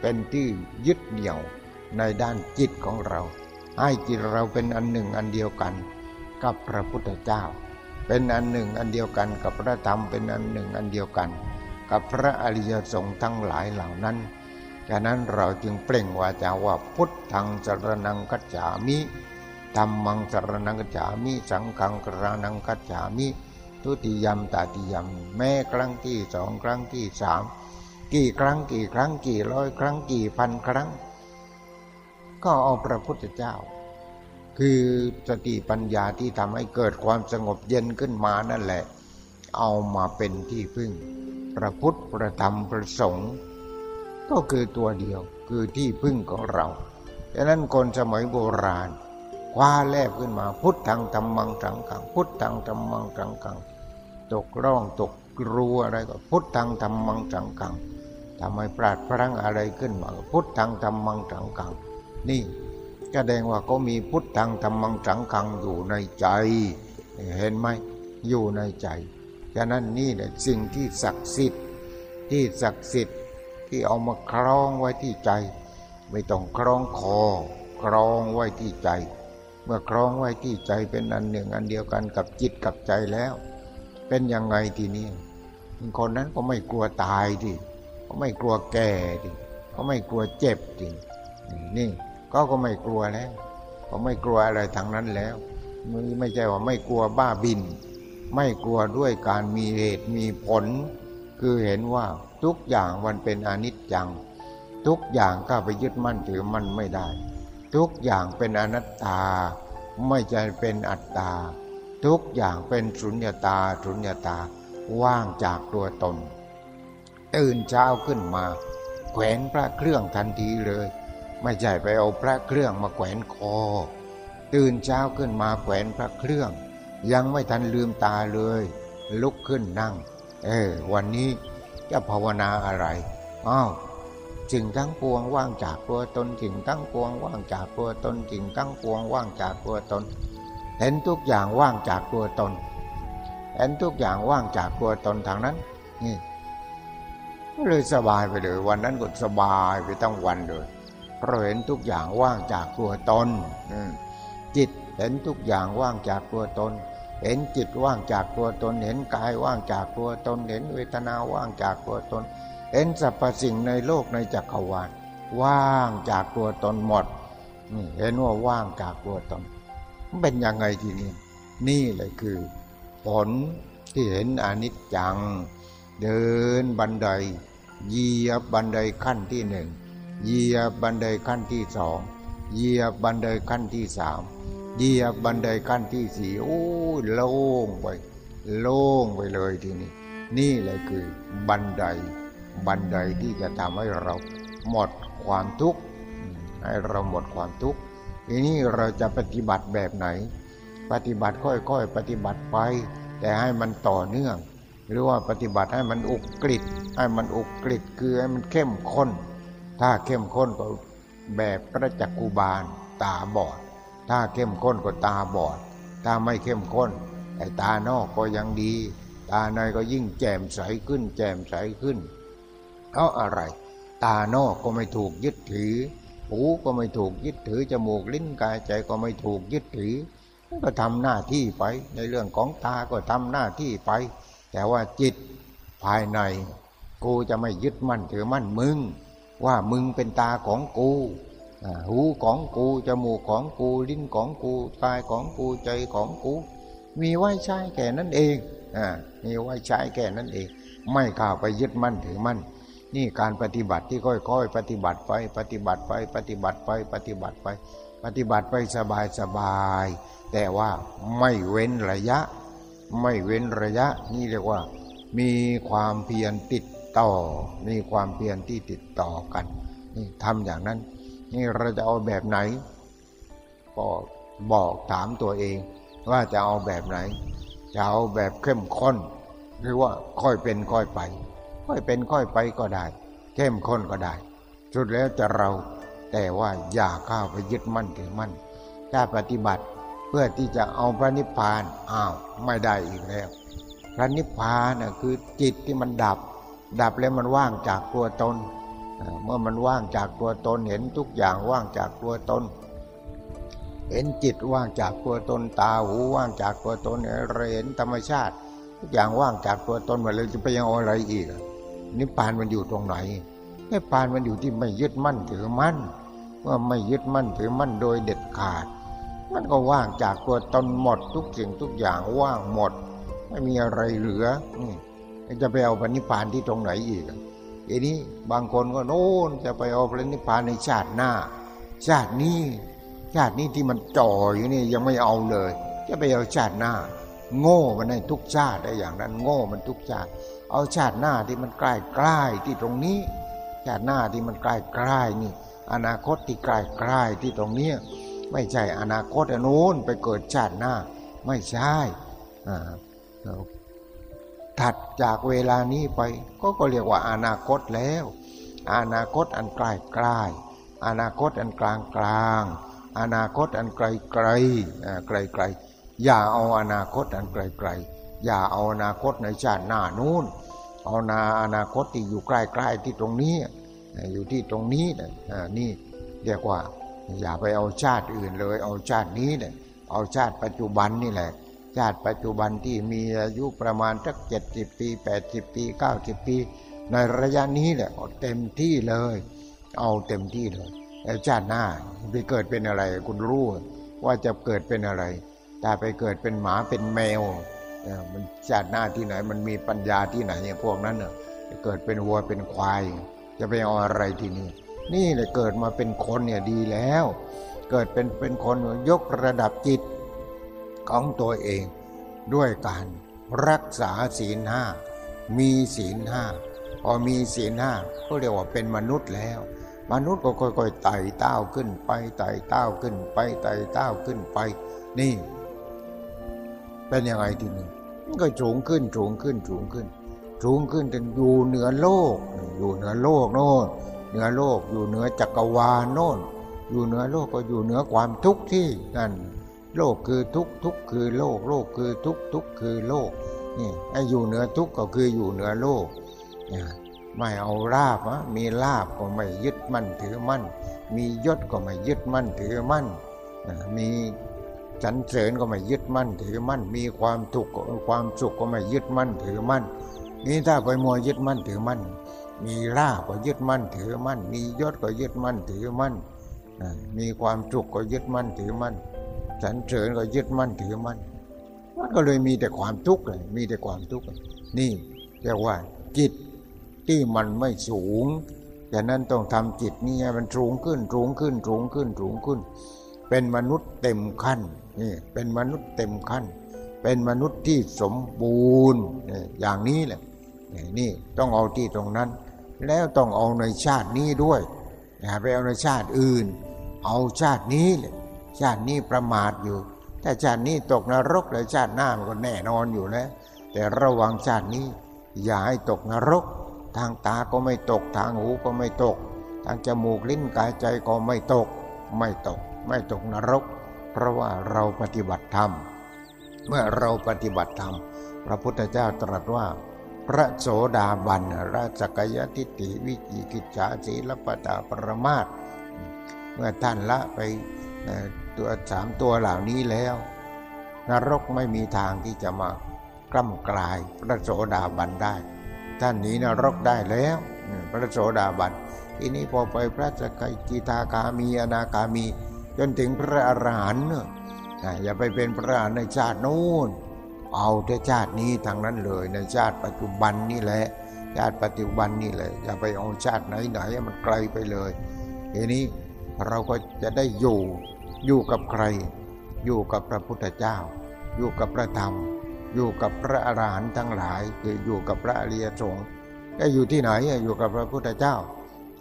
เป็นที่ยึดเหนี่ยวในด้านจิตของเรา ให้จิตเราเป็นอันหนึ่งอันเดียวกันกับพระพุทธเจ้า เป็นอันหนึ่งอันเดียวกันกับพระธรรมเป็นอันหนึ่งอันเดียวกัน กับพระอริยสงฆ์ทั้งหลายเหล่านั้นฉะนั้นเราจึงเปล่งวาจาว่าพุทธังสรนังกัจฉามิธรรมังสรนังกัจฉามิ สังฆังกรนังกัจฉามิทุติยมตาติยมแม้ครั้งที่สองครั้งที่สามกี่ครั้งกี่ครั้งกี่ร้อยครั้งกี่พันครั้ง ก็เอาพระพุทธเจ้า คือสติปัญญาที่ทำให้เกิดความสงบเย็นขึ้นมานั่นแหละ เอามาเป็นที่พึ่ง พระพุทธพระธรรมพระสงฆ์ก็คือตัวเดียวคือที่พึ่งของเราดังนั้นคนสมัยโบราณคว้าแลบขึ้นมาพุทธังธรรมังสังขัง พุทธังธรรมังสังขัง ตกร่องตกกลัวอะไรก็พุทธังธรรมังสังขังทำไมปราดพรังอะไรขึ้นมาพุทธังธรรมังสังขัง นี่แสดงว่าก็มีพุทธังธรรมังสังขังอยู่ในใจ เห็นไหมอยู่ในใจฉะนั้นนี่แหละสิ่งที่ศักดิ์สิทธิ์ที่ศักดิ์สิทธิ์ที่เอามาคล้องไว้ที่ใจ ไม่ต้องคล้องคอคล้องไว้ที่ใจ เมื่อคล้องไว้ที่ใจเป็นอันหนึ่งอันเดียวกันกับจิตกับใจแล้ว เป็นยังไงทีนี้คนนั้นก็ไม่กลัวตายดิก็ไม่กลัวแก่ดิก็ไม่กลัวเจ็บดินี่ ก็ก็ไม่กลัวแล้วก็ไม่กลัวอะไรทางนั้นแล้วมือไม่ใช่ว่าไม่กลัวบ้าบิน ไม่กลัวด้วยการมีเหตุมีผล คือเห็นว่าทุกอย่างมันเป็นอนิจจัง ทุกอย่างก็ไปยึดมั่นถือมั่นไม่ได้ ทุกอย่างเป็นอนัตตา ไม่ใช่เป็นอัตตา ทุกอย่างเป็นสุญญตาสุญญตาว่างจากตัวตน ตื่นเช้าขึ้นมา แขวนพระเครื่องทันทีเลย ไม่ใช่ไปเอาพระเครื่องมาแขวนคอ ตื่นเช้าขึ้นมาแขวนพระเครื่อง ยังไม่ทันลืมตาเลย ลุกขึ้นนั่ง เออวันนี้จะภาวนาอะไรอ้าวสิ่งทั้งปวงว่างจากตัวตนสิ่งทั้งปวงว่างจากตัวตนสิ่งทั้งปวงว่างจากตัวตน เห็นทุกอย่างว่างจากตัวตน เห็นทุกอย่างว่างจากตัวตนทางนั้นนี่ก็เลยสบายไปเลย วันนั้นก็สบายไปตั้งวันเลย เพราะเห็นทุกอย่างว่างจากตัวตนจิตเห็นทุกอย่างว่างจากตัวตน เห็นจิตว่างจากตัวตน เห็นกายว่างจากตัวตน เห็นเวทนาว่างจากตัวตน เห็นสรรพสิ่งในโลกในจักรวาลว่างจากตัวตนหมดนี่เห็นว่าว่างจากตัวตนเป็นยังไงทีนี้นี่เลยคือ ผลที่เห็นอนิจจัง เดินบันได เหยียบบันไดขั้นที่หนึ่ง เหยียบบันไดขั้นที่สองเหยียบบันไดขั้นที่สามเหยียบบันไดขั้นที่สี่โอ้โล่งไป โล่งไปเลยทีนี้ นี่แหละคือบันได บันไดที่จะทำให้เราหมดความทุกข์ให้เราหมดความทุกข์ทีนี้เราจะปฏิบัติแบบไหน ปฏิบัติค่อยๆ ปฏิบัติไป แต่ให้มันต่อเนื่อง หรือว่าปฏิบัติให้มันอุกฤษให้มันอุกฤษคือให้มันเข้มข้น ถ้าเข้มข้นก็แบบพระจักกุบาลตาบอด ถ้าเข้มข้นก็ตาบอด ถ้าไม่เข้มข้นไอ้ตานอกก็ยังดี ตาในก็ยิ่งแจ่มใสขึ้น แจ่มใสขึ้นเพราะอะไร ตานอกก็ไม่ถูกยึดถือ หูก็ไม่ถูกยึดถือ จมูกลิ้นกายใจก็ไม่ถูกยึดถือ ก็ทำหน้าที่ไป ในเรื่องของตาก็ทำหน้าที่ไป แต่ว่าจิตภายในกูจะไม่ยึดมั่นถือมั่นมึง ว่ามึงเป็นตาของกูหูของกูจมูกของกูลิ้นของกูกายของกูใจของกู มีไว้ใช้แก่นั้นเองอ่ามีไว้ใช้แก่นั้นเอง ไม่ข้าไปยึดมั่นถือมั่นนี่การปฏิบัติที่ค่อยๆ ปฏิบัติไป ปฏิบัติไป ปฏิบัติไป ปฏิบัติไป ปฏิบัติไปสบายสบาย แต่ว่าไม่เว้นระยะ ไม่เว้นระยะ นี่เรียกว่า มีความเพียรติด ต่อ มีความเพียรที่ติดต่อกัน นี่ทำอย่างนั้น นี่เราจะเอาแบบไหนก็บอกถามตัวเอง ว่าจะเอาแบบไหน จะเอาแบบเข้มข้น หรือว่าค่อยเป็นค่อยไป ค่อยเป็นค่อยไปก็ได้ เข้มข้นก็ได้ สุดแล้วจะเราแต่ว่าอย่าเข้าไปยึดมั่นถือมั่นถ้าปฏิบัติเพื่อที่จะเอาพระนิพพานอ้าวไม่ได้อีกแล้ว พระนิพพานน่ะคือจิตที่มันดับ ดับแล้วมันว่างจากตัวตน เมื่อมันว่างจากตัวตนเห็นทุกอย่างว่างจากตัวตน เห็นจิตว่างจากตัวตนตาหูว่างจากตัวตนเห็นธรรมชาติ ทุกอย่างว่างจากตัวตนหมดเลยจะไปยังอะไรอีกนิพพานมันอยู่ตรงไหนนิพพานมันอยู่ที่ไม่ยึดมั่นถือมั่นเมื่อไม่ยึดมั่นถือมั่นโดยเด็ดขาด มันก็ว่างจากตัวตนหมดทุกสิ่งทุกอย่างว่างหมด ไม่มีอะไรเหลือ จะไปเอาพระนิพพานที่ตรงไหนอีกทีนี้บางคนก็โน่นจะไปเอาพระนิพพานในชาติหน้า ชาตินี้ ชาตินี้ที่มันจ่ออยู่นี่ยังไม่เอาเลย จะไปเอาชาติหน้า โง่มันในทุกชาติได้อย่างนั้น โง่มันทุกชาติ เอาชาติหน้าที่มันใกล้ใกล้ที่ตรงนี้ ชาติหน้าที่มันใกล้ใกล้นี่ อนาคตที่ใกล้ใกล้ที่ตรงนี้ไม่ใช่อนาคตอนู้นไปเกิดชาติหน้า ไม่ใช่อ่า ถัดจากเวลานี้ไปก็ก็เรียกว่าอนาคตแล้ว อนาคตอันใกล้ใกล้อนาคตอันกลางกลาง อนาคตอันไกลไกลไกลไกลอย่าเอาอนาคตอันไกลไกลอย่าเอาอนาคตในชาติหน้านู้นเอานาอนาคตที่อยู่ใกล้ๆที่ตรงนี้ อยู่ที่ตรงนี้นี่เรียกว่า อย่าไปเอาชาติอื่นเลย เอาชาตินี้เนี่ยเอาชาติปัจจุบันนี่แหละ ชาติปัจจุบันที่มีอายุประมาณสักเจ็ดสิบปีแปดสิบปีเก้าสิบปี ในระยะนี้แหละเต็มที่เลย เอาเต็มที่เลยแล้วชาติหน้าไปเกิดเป็นอะไร คุณรู้ว่าจะเกิดเป็นอะไรแต่ไปเกิดเป็นหมาเป็นแมวมันชาติหน้าที่ไหน มันมีปัญญาที่ไหนเนี่ยพวกนั้นเน่ะเกิดเป็นวัวเป็นควาย จะไปเอาอะไรที่นี่นี่เลยเกิดมาเป็นคนเนี่ยดีแล้ว เกิดเป็นเป็นคนยกระดับจิต ของตัวเอง ด้วยการรักษาศีลห้ามีศีลห้าพอมีศีลห้าก็เรียกว่าเป็นมนุษย์แล้ว มนุษย์ก็ค่อยๆไต่เต้าขึ้นไปไต่เต้าขึ้นไปไต่เต้าขึ้นไป นี่ เป็นยังไงทีนี้ก็สูงขึ้นสูงขึ้นสูงขึ้นสูงขึ้นจนอยู่เหนือโลก อยู่เหนือโลกโน่นเหนือโลกอยู่เหนือจักรวาลโน่น อยู่เหนือโลกก็อยู่เหนือความทุกข์ที่นั่น โลกคือทุกทุกคือโลก โลกคือทุกทุกคือโลกนี่ไอ้อยู่เหนือทุกก็คืออยู่เหนือโลกไม่เอาลาบะมีลาบก็ไม่ยึดมั่นถือมั่น มียศก็ไม่ยึดมั่นถือมั่นมีสรรเสริญก็ไม่ยึดมั่นถือมั่น มีความทุกข์ความสุขก็ไม่ยึดมั่นถือมั่น นี่ถ้าไปมัวยึดมั่นถือมั่น มีลาบก็ยึดมั่นถือมั่น มียศก็ยึดมั่นถือมั่น มีความสุขก็ยึดมั่นถือมั่น สรรเสริญก็ยึดมั่นถือมั่นมันก็เลยมีแต่ความทุกข์เลยมีแต่ความทุกข์นี่เรียกว่าจิตที่มันไม่สูงฉะนั้นต้องทำจิตนี้ให้มันสูงขึ้นสูงขึ้นสูงขึ้นสูงขึ้น เป็นมนุษย์เต็มขั้นนี่เป็นมนุษย์เต็มขั้น เป็นมนุษย์ที่สมบูรณ์อย่างนี้แหละนี่ต้องเอาที่ตรงนั้น แล้วต้องเอาในชาตินี้ด้วยอย่าไปเอาในชาติอื่น เอาชาตินี้เลย ชาตินี้ประมาทอยู่ถ้าชาตินี้ตกนรกเลยชาติหน้ามันก็แน่นอนอยู่แล้ว แต่ระวังชาตินี้ อย่าให้ตกนรก ทางตาก็ไม่ตกทางหูก็ไม่ตก ทางจมูกลิ้นกายใจก็ไม่ตก ไม่ตก ไม่ตกนรก เพราะว่าเราปฏิบัติธรรม เมื่อเราปฏิบัติธรรม พระพุทธเจ้าตรัสว่าพระโสดาบันราชกยทิฏฐิวิจิกิจฉาสีลปตาปรมาตเมื่อท่านละไป ตัวสามตัวเหล่านี้แล้ว นรกไม่มีทางที่จะมากล้ำกลายพระโสดาบันได้ ท่านหนีนรกได้แล้วพระโสดาบันทีนี้พอไปพระสกกิทาคามีอนาคามี จนถึงพระอรหันต์อย่าไปเป็นพระในชาตินู้นเอาแต่ชาตินี้ทางนั้นเลยในชาติปัจจุบันนี่แหละชาติปัจจุบันนี่เลยอย่าไปเอาชาติไหนไหนมันไกลไปเลยทีนี้ เราก็จะได้อยู่อยู่กับใคร อยู่กับพระพุทธเจ้า อยู่กับพระธรรม อยู่กับพระอรหันต์ทั้งหลายคืออยู่กับพระอริยสงฆ์ได้อยู่ที่ไหนอยู่กับพระพุทธเจ้า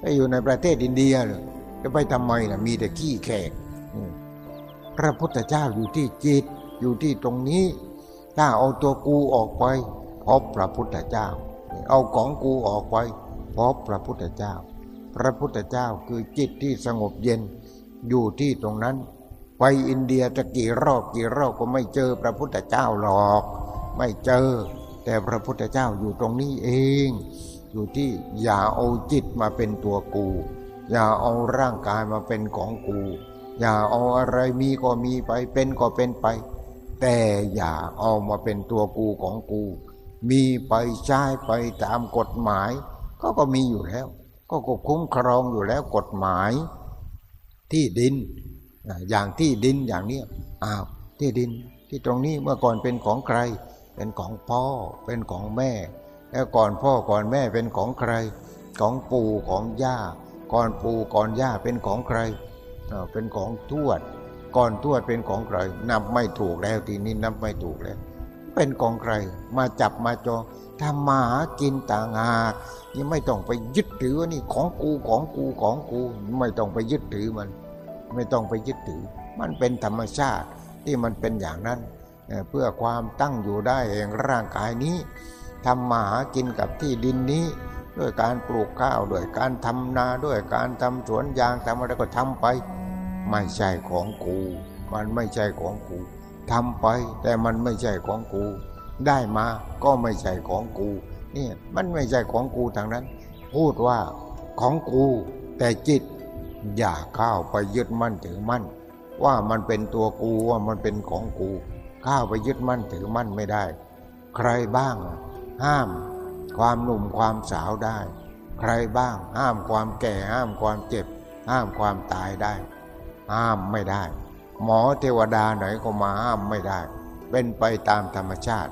ได้อยู่ในประเทศอินเดียเลยจะไปทำไมล่ะมีแต่ขี้แขกพระพุทธเจ้าอยู่ที่จิต อยู่ที่ตรงนี้ ถ้าเอาตัวกูออกไปพบพระพุทธเจ้า เอาของกูออกไปพบพระพุทธเจ้า พระพุทธเจ้าคือจิตที่สงบเย็นอยู่ที่ตรงนั้น ไปอินเดียจะกี่รอบกี่รอบก็ไม่เจอพระพุทธเจ้าหรอก ไม่เจอ แต่พระพุทธเจ้าอยู่ตรงนี้เอง อยู่ที่อย่าเอาจิตมาเป็นตัวกู อย่าเอาร่างกายมาเป็นของกู อย่าเอาอะไรมีก็มีไปเป็นก็เป็นไป แต่อย่าเอามาเป็นตัวกูของกู มีไปใช้ไปตามกฎหมาย ก็ก็มีอยู่แล้ว ก็คุ้มครองอยู่แล้วกฎหมาย ที่ดินอย่างที่ดินอย่างนี้อ้าวที่ดินที่ตรงนี้เมื่อก่อนเป็นของใคร เป็นของพ่อ เป็นของแม่ แล้วก่อนพ่อก่อนแม่เป็นของใคร ของปู่ของย่า ก่อนปู่ก่อนย่าเป็นของใครเป็นของทวด ก่อนทวดเป็นของใครนับไม่ถูกแล้วทีนี้นับไม่ถูกแล้ว เป็นของใคร มาจับมาจอง ทำมาหากินต่างหากยังไม่ต้องไปยึดถือว่านี่ของกูของกูของกู ไม่ต้องไปยึดถือมัน ไม่ต้องไปยึดถือ มันเป็นธรรมชาติที่มันเป็นอย่างนั้น เพื่อความตั้งอยู่ได้แห่งร่างกายนี้ทำมาหากินกับที่ดินนี้ ด้วยการปลูกข้าวด้วยการทำนาด้วยการทำสวนยางทำอะไรก็ทำไป ไม่ใช่ของกู มันไม่ใช่ของกูทำไปแต่มันไม่ใช่ของกู ได้มาก็ไม่ใช่ของกูเนี่ยมันไม่ใช่ของกูทางนั้น พูดว่าของกูแต่จิตอย่าเข้าไปยึดมั่นถือมั่น ว่ามันเป็นตัวกูว่ามันเป็นของกูข้าไปยึดมั่นถือมั่นไม่ได้ ใครบ้างห้าม ความหนุ่มความสาวได้ ใครบ้างห้ามความแก่ห้ามความเจ็บ ห้ามความตายได้ ห้ามไม่ได้ หมอเทวดาไหนก็มาห้ามไม่ได้ เป็นไปตามธรรมชาติ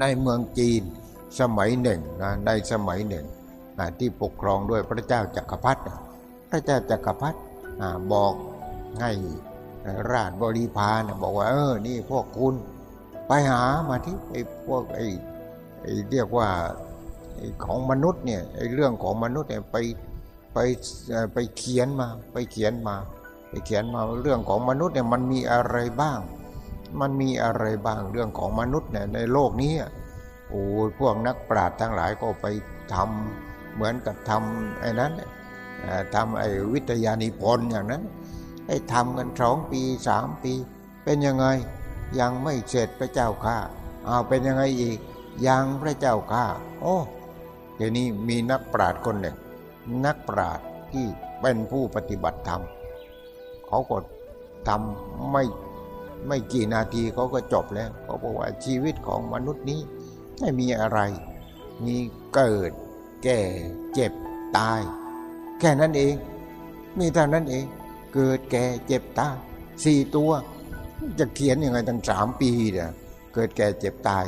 ในเมืองจีนสมัยหนึ่งนะในสมัยหนึ่งนะที่ปกครองด้วยพระเจ้าจักรพรรดิพระเจ้าจักรพรรดิบอกให้ราชบริพารบอกว่า เออนี่พวกคุณไปหามาที่ไอ้พวกไอ้ไอ้เรียกว่าของมนุษย์เนี่ยไอ้เรื่องของมนุษย์เนี่ยไปไปไปเขียนมาไปเขียนมา ไปเขียนมาเรื่องของมนุษย์เนี่ยมันมีอะไรบ้าง มันมีอะไรบ้างเรื่องของมนุษย์เนี่ยในโลกนี้โอ้พวกนักปราชญ์ทั้งหลายก็ไปทำเหมือนกับทำไอ้นั้นทำไอ้วิทยานิพนธ์อย่างนั้นให้ทำกันสองปีสามปี เป็นยังไงยังไม่เสร็จพระเจ้าข้าเอาเป็นยังไงอีกยังพระเจ้าข้าโอ้เดี๋ยวนี้มีนักปราชญ์คนหนึ่ง นักปราชญ์ที่เป็นผู้ปฏิบัติธรรมเขาก็ทำไม่ ไม่กี่นาทีเขาก็จบแล้วเขาบอกว่าชีวิตของมนุษย์นี้ไม่มีอะไร มีเกิด แก่ เจ็บ ตาย แค่นั้นเอง มีเท่านั้นเอง เกิดแก่เจ็บตายสี่ตัว จะเขียนยังไงตั้งสามปีเนี่ยเกิดแก่เจ็บตาย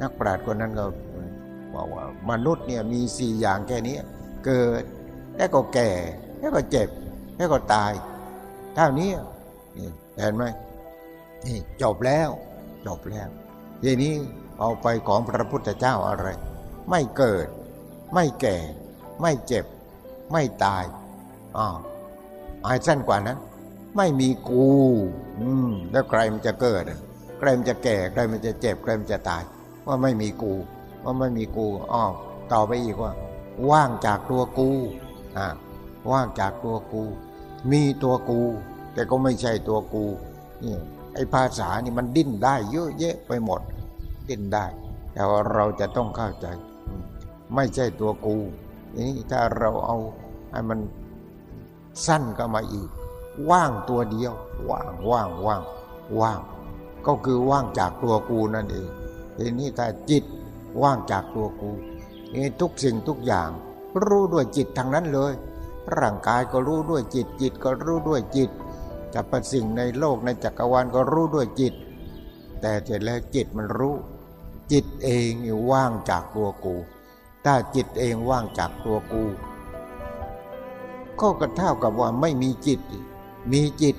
นักปราชญ์คนนั้นก็บอกว่ามนุษย์เนี่ยมีสี่อย่างแค่นี้ เกิดแล้วก็แก่ แล้วก็เจ็บ แล้วก็ตาย เท่านี้ เห็นไหมนี่จบแล้วจบแล้วทีนี้เอาไปของพระพุทธเจ้าอะไร ไม่เกิด ไม่แก่ ไม่เจ็บ ไม่ตายอ้าวอายสั้นกว่านั้นไม่มีกู อืม แล้วใครมันจะเกิดใครมันจะแก่ ใครมันจะเจ็บ ใครมันจะตาย ว่าไม่มีกู ว่าไม่มีกูอ้าวต่อไปอีกว่า ว่างจากตัวกู อ่า ว่างจากตัวกู มีตัวกู แต่ก็ไม่ใช่ตัวกูนี่ไอ้ภาษานี่มันดิ้นได้เยอะแยะไปหมด ดิ้นได้ แต่ว่าเราจะต้องเข้าใจ ไม่ใช่ตัวกูนี่ถ้าเราเอาให้มันสั้นก็มาอีก ว่างตัวเดียว ว่างว่างว่างว่าง ก็คือว่างจากตัวกูนั่นเองทีนี้ถ้าจิตว่างจากตัวกูนี่ทุกสิ่งทุกอย่าง รู้ด้วยจิตทางนั้นเลย ร่างกายก็รู้ด้วยจิต จิตก็รู้ด้วยจิต จะประสิ่งในโลกในจักรวาลก็รู้ด้วยจิต แต่เสร็จแล้วจิตมันรู้ จิตเองว่างจากตัวกู ถ้าจิตเองว่างจากตัวกู ก็กระเท่ากับว่าไม่มีจิต มีจิต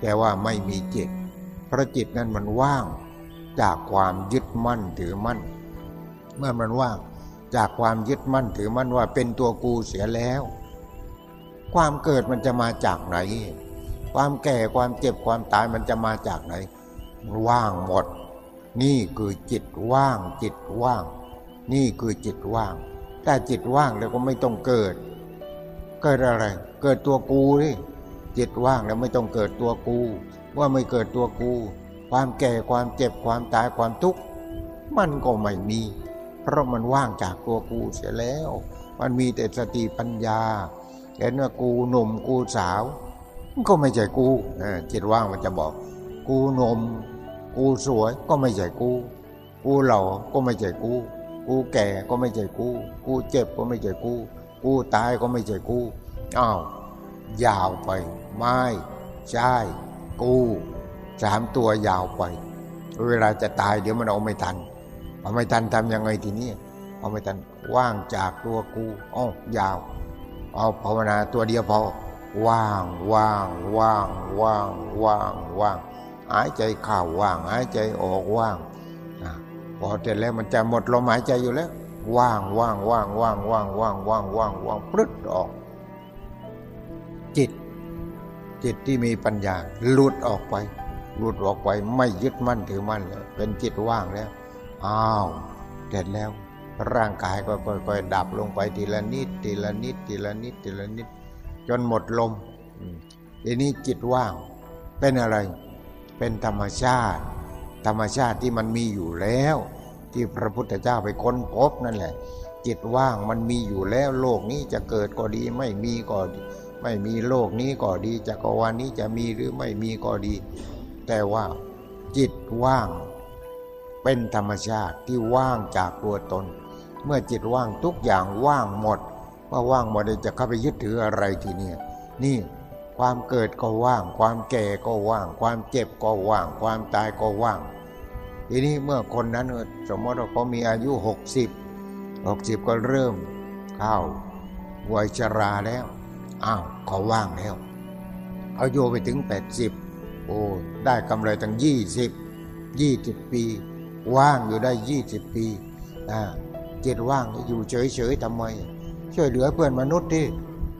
แต่ว่าไม่มีจิต เพราะจิตนั้นมันว่างจากความยึดมั่นถือมั่น เมื่อมันว่างจากความยึดมั่นถือมั่นว่าเป็นตัวกูเสียแล้ว ความเกิดมันจะมาจากไหน ความแก่ความเจ็บความตายมันจะมาจากไหน ว่างหมด นี่คือจิตว่าง จิตว่าง นี่คือจิตว่าง ถ้าจิตว่างแล้วก็ไม่ต้องเกิด เกิดอะไร เกิดตัวกูนี่จิตว่างแล้วไม่ต้องเกิดตัวกู ว่าไม่เกิดตัวกู ความแก่ความเจ็บความตายความทุกข์มันก็ไม่มี เพราะมันว่างจากตัวกูเสียแล้ว มันมีแต่สติปัญญา เห็นว่ากูหนุ่มกูสาว มันก็ไม่ใช่กูจิตว่างมันจะบอก กูนม กูสวยก็ไม่ใช่กู กูเหล่อก็ไม่ใช่กู กูแก่ก็ไม่ใช่กู กูเจ็บก็ไม่ใช่กู กูตายก็ไม่ใช่กูอ้าวยาวไป ไม่ใช่กูสามตัวยาวไป เวลาจะตายเดี๋ยวมันเอาไม่ทันเอาไม่ทันทำยังไงทีนี้เอาไม่ทันว่างจากตัวกูอ๋อยาว เอาภาวนาตัวเดียวพอ ว่างว่างว่างว่างว่างว่างหายใจเข้าว่างหายใจออกว่างพอเสร็จแล้วมันจะหมดลมหายใจอยู่แล้ว ว่างว่างว่างว่างว่างว่างว่างว่างว่างปลึดออก จิต จิตที่มีปัญญาหลุดออกไปหลุดออกไปไม่ยึดมั่นถือมั่นเลยเป็นจิตว่างแล้วอ้าวเสร็จแล้ว ร่างกายก็ค่อยๆดับลงไปทีละนิดทีละนิดทีละนิดทีละนิด จนหมดลมทีนี้จิตว่างเป็นอะไร เป็นธรรมชาติ ธรรมชาติที่มันมีอยู่แล้ว ที่พระพุทธเจ้าไปค้นพบนั่นแหละ จิตว่างมันมีอยู่แล้ว โลกนี้จะเกิดก็ดี ไม่มีก็ดี ไม่มีโลกนี้ก็ดีจักรวาลนี้จะมีหรือไม่มีก็ดี แต่ว่าจิตว่าง เป็นธรรมชาติที่ว่างจากตัวตน เมื่อจิตว่างทุกอย่างว่างหมด ว่าว่างหมดจะเข้าไปยึดถืออะไรทีนี้นี่ความเกิดก็ว่าง ความแก่ก็ว่าง ความเจ็บก็ว่าง ความตายก็ว่าง ทีนี้เมื่อคนนั้นสมมติว่าเขามีอายุหกสิบหกสิบก็เริ่มเข้าวัยชราแล้วอ้าวเขาว่างแล้วเอาโยไปถึงแปดสิบโอ้ได้กำไรตั้งยี่สิบยี่สิบปี ว่างอยู่ได้ยี่สิบปีอ่าจิตว่างอยู่เฉยๆทำไม ช่วยเหลือเพื่อนมนุษย์ที่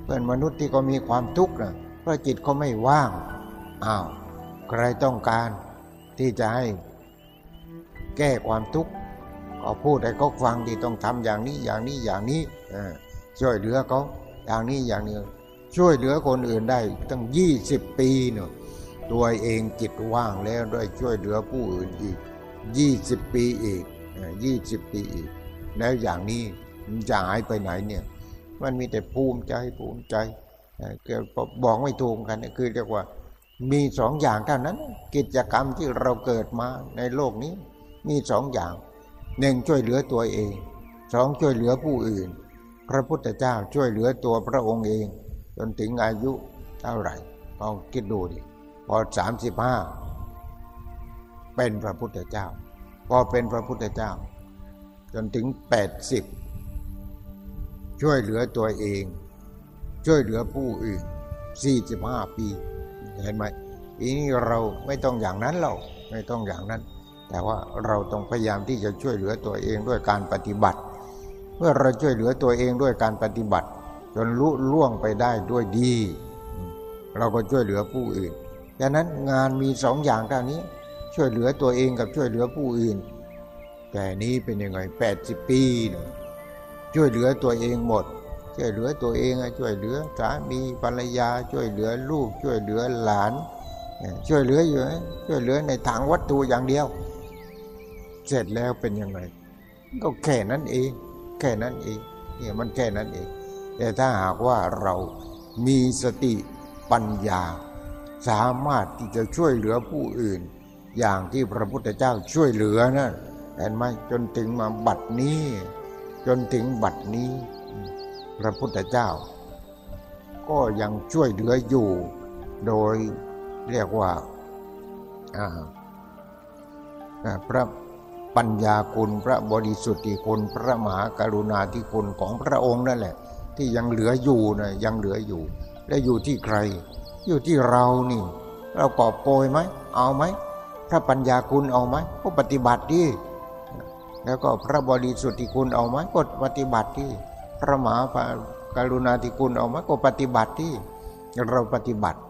เพื่อนมนุษย์ที่ก็มีความทุกข์นะเพราะจิตเขาไม่ว่างอ้าวใครต้องการที่จะให้แก้ความทุกข์ก็พูดให้เขาฟังที่ต้องทำอย่างนี้อย่างนี้อย่างนี้ช่วยเหลือเขาอย่างนี้อย่างนี้ช่วยเหลือคนอื่นได้ตั้งยี่สิบปีเนาะตัวเองจิตว่างแล้วด้วยช่วยเหลือผู้อื่นอีกยี่สิบปีอีกยี่สิบปีอีก แล้วอย่างนี้มันจะหายไปไหนเนี่ย มันมีแต่ภูมิใจภูมิใจบอกไม่ถูกกันคือเรียกว่ามีสองอย่างเท่านั้น กิจกรรมที่เราเกิดมาในโลกนี้ มีสองอย่างหนึ่งช่วยเหลือตัวเองสองช่วยเหลือผู้อื่น พระพุทธเจ้าช่วยเหลือตัวพระองค์เอง จนถึงอายุเท่าไหร่ลองคิดดูดิพอสามสิบห้าเป็นพระพุทธเจ้า พอเป็นพระพุทธเจ้า จนถึงแปดสิบ ช่วยเหลือตัวเอง ช่วยเหลือผู้อื่นสี่สิบห้าปี เห็นไหมปีนี้เราไม่ต้องอย่างนั้นเราไม่ต้องอย่างนั้น แต่ว่าเราต้องพยายามที่จะช่วยเหลือตัวเองด้วยการปฏิบัติ เมื่อเราช่วยเหลือตัวเองด้วยการปฏิบัติ จนลุล่วงไปได้ด้วยดี เราก็ช่วยเหลือผู้อื่นดังนั้นงานมีสองอย่างเท่านี้ ช่วยเหลือตัวเองกับช่วยเหลือผู้อื่น แต่นี้เป็นยังไงแปดสิบปี ช่วยเหลือตัวเองหมด ช่วยเหลือตัวเองช่วยเหลือสามีภรรยาช่วยเหลือลูก ช่วยเหลือหลาน ช่วยเหลืออยู่ช่วยเหลือในทางวัตถุอย่างเดียว เสร็จแล้วเป็นยังไงก็แค่นั้นเอง แค่นั้นเองเนี่ยมันแค่นั้นเอง แต่ถ้าหากว่าเรามีสติปัญญา สามารถที่จะช่วยเหลือผู้อื่น อย่างที่พระพุทธเจ้าช่วยเหลือนะเห็นไหมจนถึงมาบัดนี้ จนถึงบัดนี้ พระพุทธเจ้า ก็ยังช่วยเหลืออยู่โดยเรียกว่าพระปัญญาคุณพระบริสุทธิคุณพระมหากรุณาธิคุณของพระองค์นั่นแหละ ที่ยังเหลืออยู่นะยังเหลืออยู่ และอยู่ที่ใคร อยู่ที่เรานี่ เรากอบโกยไหมเอาไหมพระปัญญาคุณเอาไหมก็ปฏิบัติดิ แล้วก็พระบริสุทธิคุณเอาไหมก็ปฏิบัติที่ พระมหาการุณาธิคุณเอาไหมก็ปฏิบัติที่ เราปฏิบัติ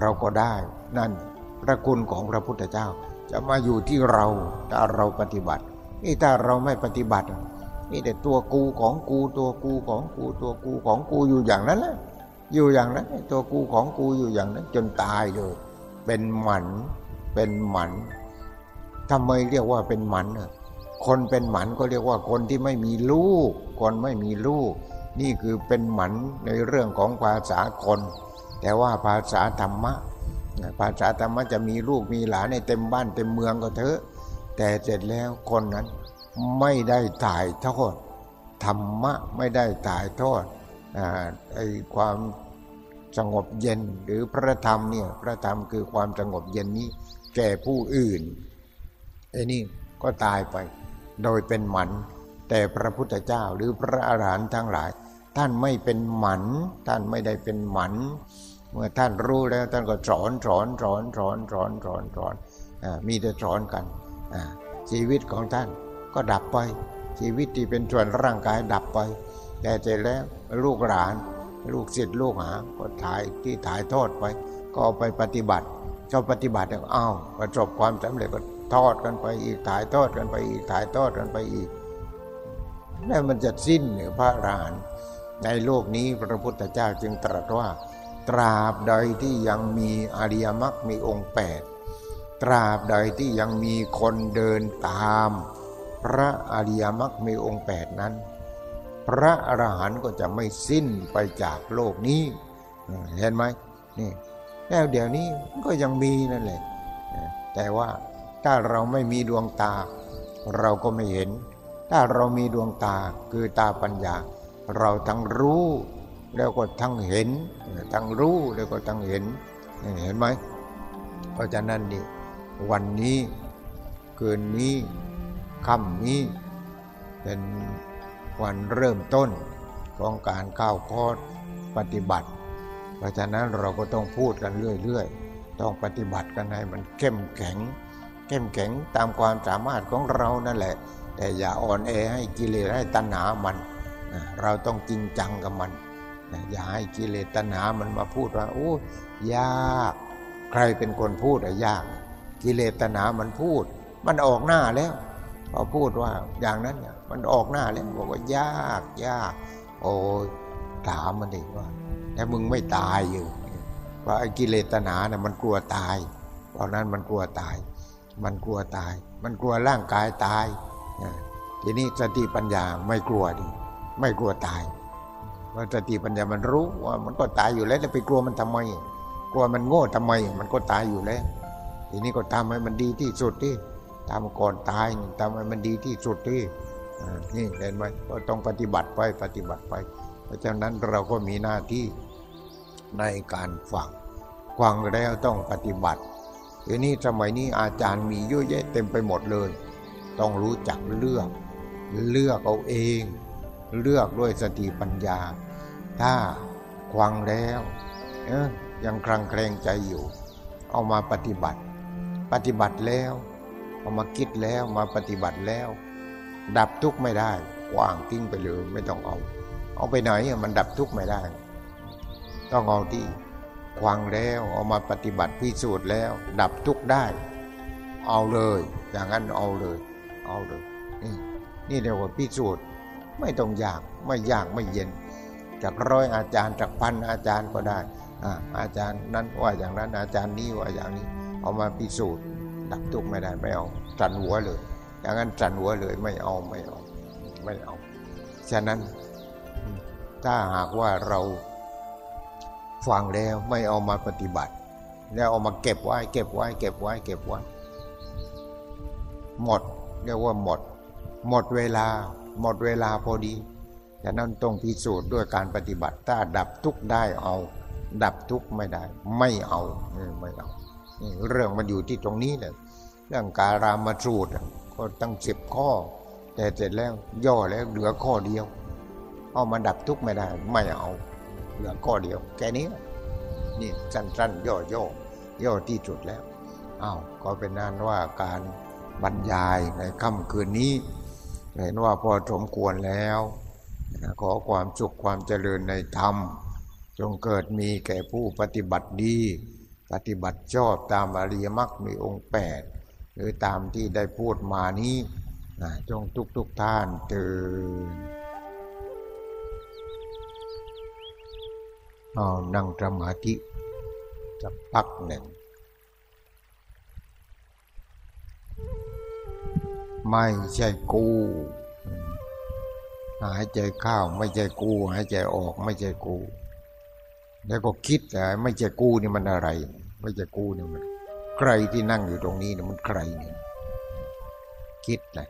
เราก็ได้นั่นพระคุณของพระพุทธเจ้า จะมาอยู่ที่เราถ้าเราปฏิบัติ นี่ถ้าเราไม่ปฏิบัตินี่แต่ตัวกูของกูตัวกูของกูตัวกูของกูอยู่อย่างนั้นแหละอยู่อย่างนั้นตัวกูของกูอยู่อย่างนั้น จนตายเลย เป็นหมันเป็นหมันทำไมเรียกว่าเป็นหมันอะ คนเป็นหมันก็เรียกว่าคนที่ไม่มีลูก คนไม่มีลูก นี่คือเป็นหมันในเรื่องของภาษาคน แต่ว่าภาษาธรรมะ ภาษาธรรมะจะมีลูกมีหลานในเต็มบ้านเต็มเมืองก็เถอะ แต่เสร็จแล้วคนนั้นไม่ได้ถ่ายทอดธรรมะไม่ได้ถ่ายทอดไอ้ความสงบเย็นหรือพระธรรมเนี่ยพระธรรมคือความสงบเย็นนี้แก่ผู้อื่นไอ้นี่ก็ตายไป โดยเป็นหมัน แต่พระพุทธเจ้าหรือพระอาหารหันต์ทั้งหลาย ท่านไม่เป็นหมัน ท่านไม่ได้เป็นหมัน เมื่อท่านรู้แล้วท่านก็สอนสอนสอนสอนสอนสอนสอนมีแต่สอนกันชีวิตของท่านก็ดับไป ชีวิตที่เป็นส่วนร่างกายดับไป แต่เสร็จแล้วลูกหลาน ลูกศิษย์ลูกหาก็ถ่ายที่ถ่ายทอดไป ก็เอาไปปฏิบัติเขาปฏิบัติแล้วอ้าวประสบความสำเร็จก็ ทอดกันไปอีกถ่ายทอดกันไปอีกถ่ายทอดกันไปอีกแล้วมันจะสิ้นหรือพระอรหันต์ในโลกนี้พระพุทธเจ้าจึงตรัสว่า ตราบใดที่ยังมีอริยมรรคมีองค์แปดตราบใดที่ยังมีคนเดินตาม พระอริยมรรคมีองค์แปดนั้น พระอรหันต์ก็จะไม่สิ้นไปจากโลกนี้เห็นไหมนี่แล้วเดี๋ยวนี้ก็ยังมีนั่นแหละแต่ว่า ถ้าเราไม่มีดวงตา เราก็ไม่เห็น ถ้าเรามีดวงตาคือตาปัญญา เราทั้งรู้ แล้วก็ทั้งเห็น ทั้งรู้แล้วก็ทั้งเห็นเห็นไหมเพราะฉะนั้นนี่วันนี้คืนนี้ค่ำนี้ เป็นวันเริ่มต้นของการก้าวคอดปฏิบัติ เพราะฉะนั้นเราก็ต้องพูดกันเรื่อยๆ ต้องปฏิบัติกันให้มันเข้มแข็ง เข้มแข็งตามความสามารถของเรานั่นแหละ แต่อย่าอ่อนแอให้กิเลสให้ตัณหามัน เราต้องจริงจังกับมัน อย่าให้กิเลสตัณหามันมาพูดว่าโอ้ยาก ใครเป็นคนพูดอะยาก กิเลสตัณหามันพูด มันออกหน้าแล้วพอพูดว่าอย่างนั้นเนี่ยมันออกหน้าแล้วบอกว่ายากยาก โอ้ยถามมันเองว่าแต่มึงไม่ตายอยู่เพราะไอ้กิเลสตัณหาเนี่ยมันกลัวตาย เพราะนั้นมันกลัวตาย มันกลัวตาย มันกลัวร่างกายตายทีนี้สติปัญญาไม่กลัวดิไม่กลัวตายว่าสติปัญญามันรู้ว่ามันก็ตายอยู่แล้วแล้วไปกลัวมันทำไม กลัวมันโง่ทำไม มันก็ตายอยู่แล้ว ทีนี้ก็ทำให้มันดีที่สุดที่ทำก่อนตายทำให้มันดีที่สุดที่นี่เห็นไหมก็ต้องปฏิบัติไปปฏิบัติไป เพราะฉะนั้นเราก็มีหน้าที่ในการฟังฟังแล้วต้องปฏิบัติ เดี๋ยวนี้สมัยนี้อาจารย์มีเยอะแยะเต็มไปหมดเลย ต้องรู้จักเลือก เลือกเอาเอง เลือกด้วยสติปัญญา ถ้าควังแล้วยังคลังแคลงใจอยู่ เอามาปฏิบัติ ปฏิบัติแล้วเอามาคิดแล้วมาปฏิบัติแล้ว ดับทุกข์ไม่ได้วางทิ้งไปเลยไม่ต้องเอา เอาไปไหนมันดับทุกข์ไม่ได้ ต้องเอาที่ วังแล้ว เอามาปฏิบัติพิสูจน์แล้ว ดับทุกข์ได้ เอาเลย อย่างนั้นเอาเลย เอาเลย นี่นี่เรียกว่าพิสูจน์ไม่ต้องยากไม่ยากไม่เย็นจากร้อยอาจารย์จากพันอาจารย์ก็ได้อาอาจารย์นั้นว่าอย่างนั้นอาจารย์นี้ว่าอย่างนี้ เอามาพิสูจน์ดับทุกข์ไม่ได้ไม่เอาจันหัวเลยอย่างนั้นจันหัวเลยไม่เอาไม่เอาไม่เอาฉะนั้นถ้าหากว่าเรา ฟังแล้วไม่เอามาปฏิบัติ แล้วเอามาเก็บไว้ เก็บไว้ เก็บไว้ เก็บไว้ หมดเรียกว่าหมด หมดเวลา หมดเวลาพอดีฉะนั้นต้องพิสูจน์ด้วยการปฏิบัติถ้าดับทุกได้เอา ดับทุกไม่ได้ ไม่เอาไม่เอาเรื่องมันอยู่ที่ตรงนี้เลยเรื่องการามาสูตรก็ตั้งสิบข้อ แต่เสร็จแล้วย่อแล้วเหลือข้อเดียว เอามาดับทุกไม่ได้ ไม่เอา เหลือข้อเดียว แค่นี้ นี่สั้นๆ ย่อย่อย่อที่สุดแล้วอ้าวก็เป็นนั้นว่าการบรรยายในค่ำคืนนี้ เห็นว่าพอสมควรแล้วขอความสุขความเจริญในธรรม จงเกิดมีแก่ผู้ปฏิบัติดี ปฏิบัติชอบตามอริยมรรคมีองค์แปดหรือตามที่ได้พูดมานี้จงทุกทุกท่านเตือน เอานั่งสมาธิสักพักหนึ่ง ไม่ใช่กูหายใจเข้าไม่ใช่กูหายใจออกไม่ใช่กู แล้วก็คิดแต่ไม่ใช่กูนี่มันอะไร ไม่ใช่กูนี่มันใครที่นั่งอยู่ตรงนี้เนี่ยมันใครเนี่ยคิดเลย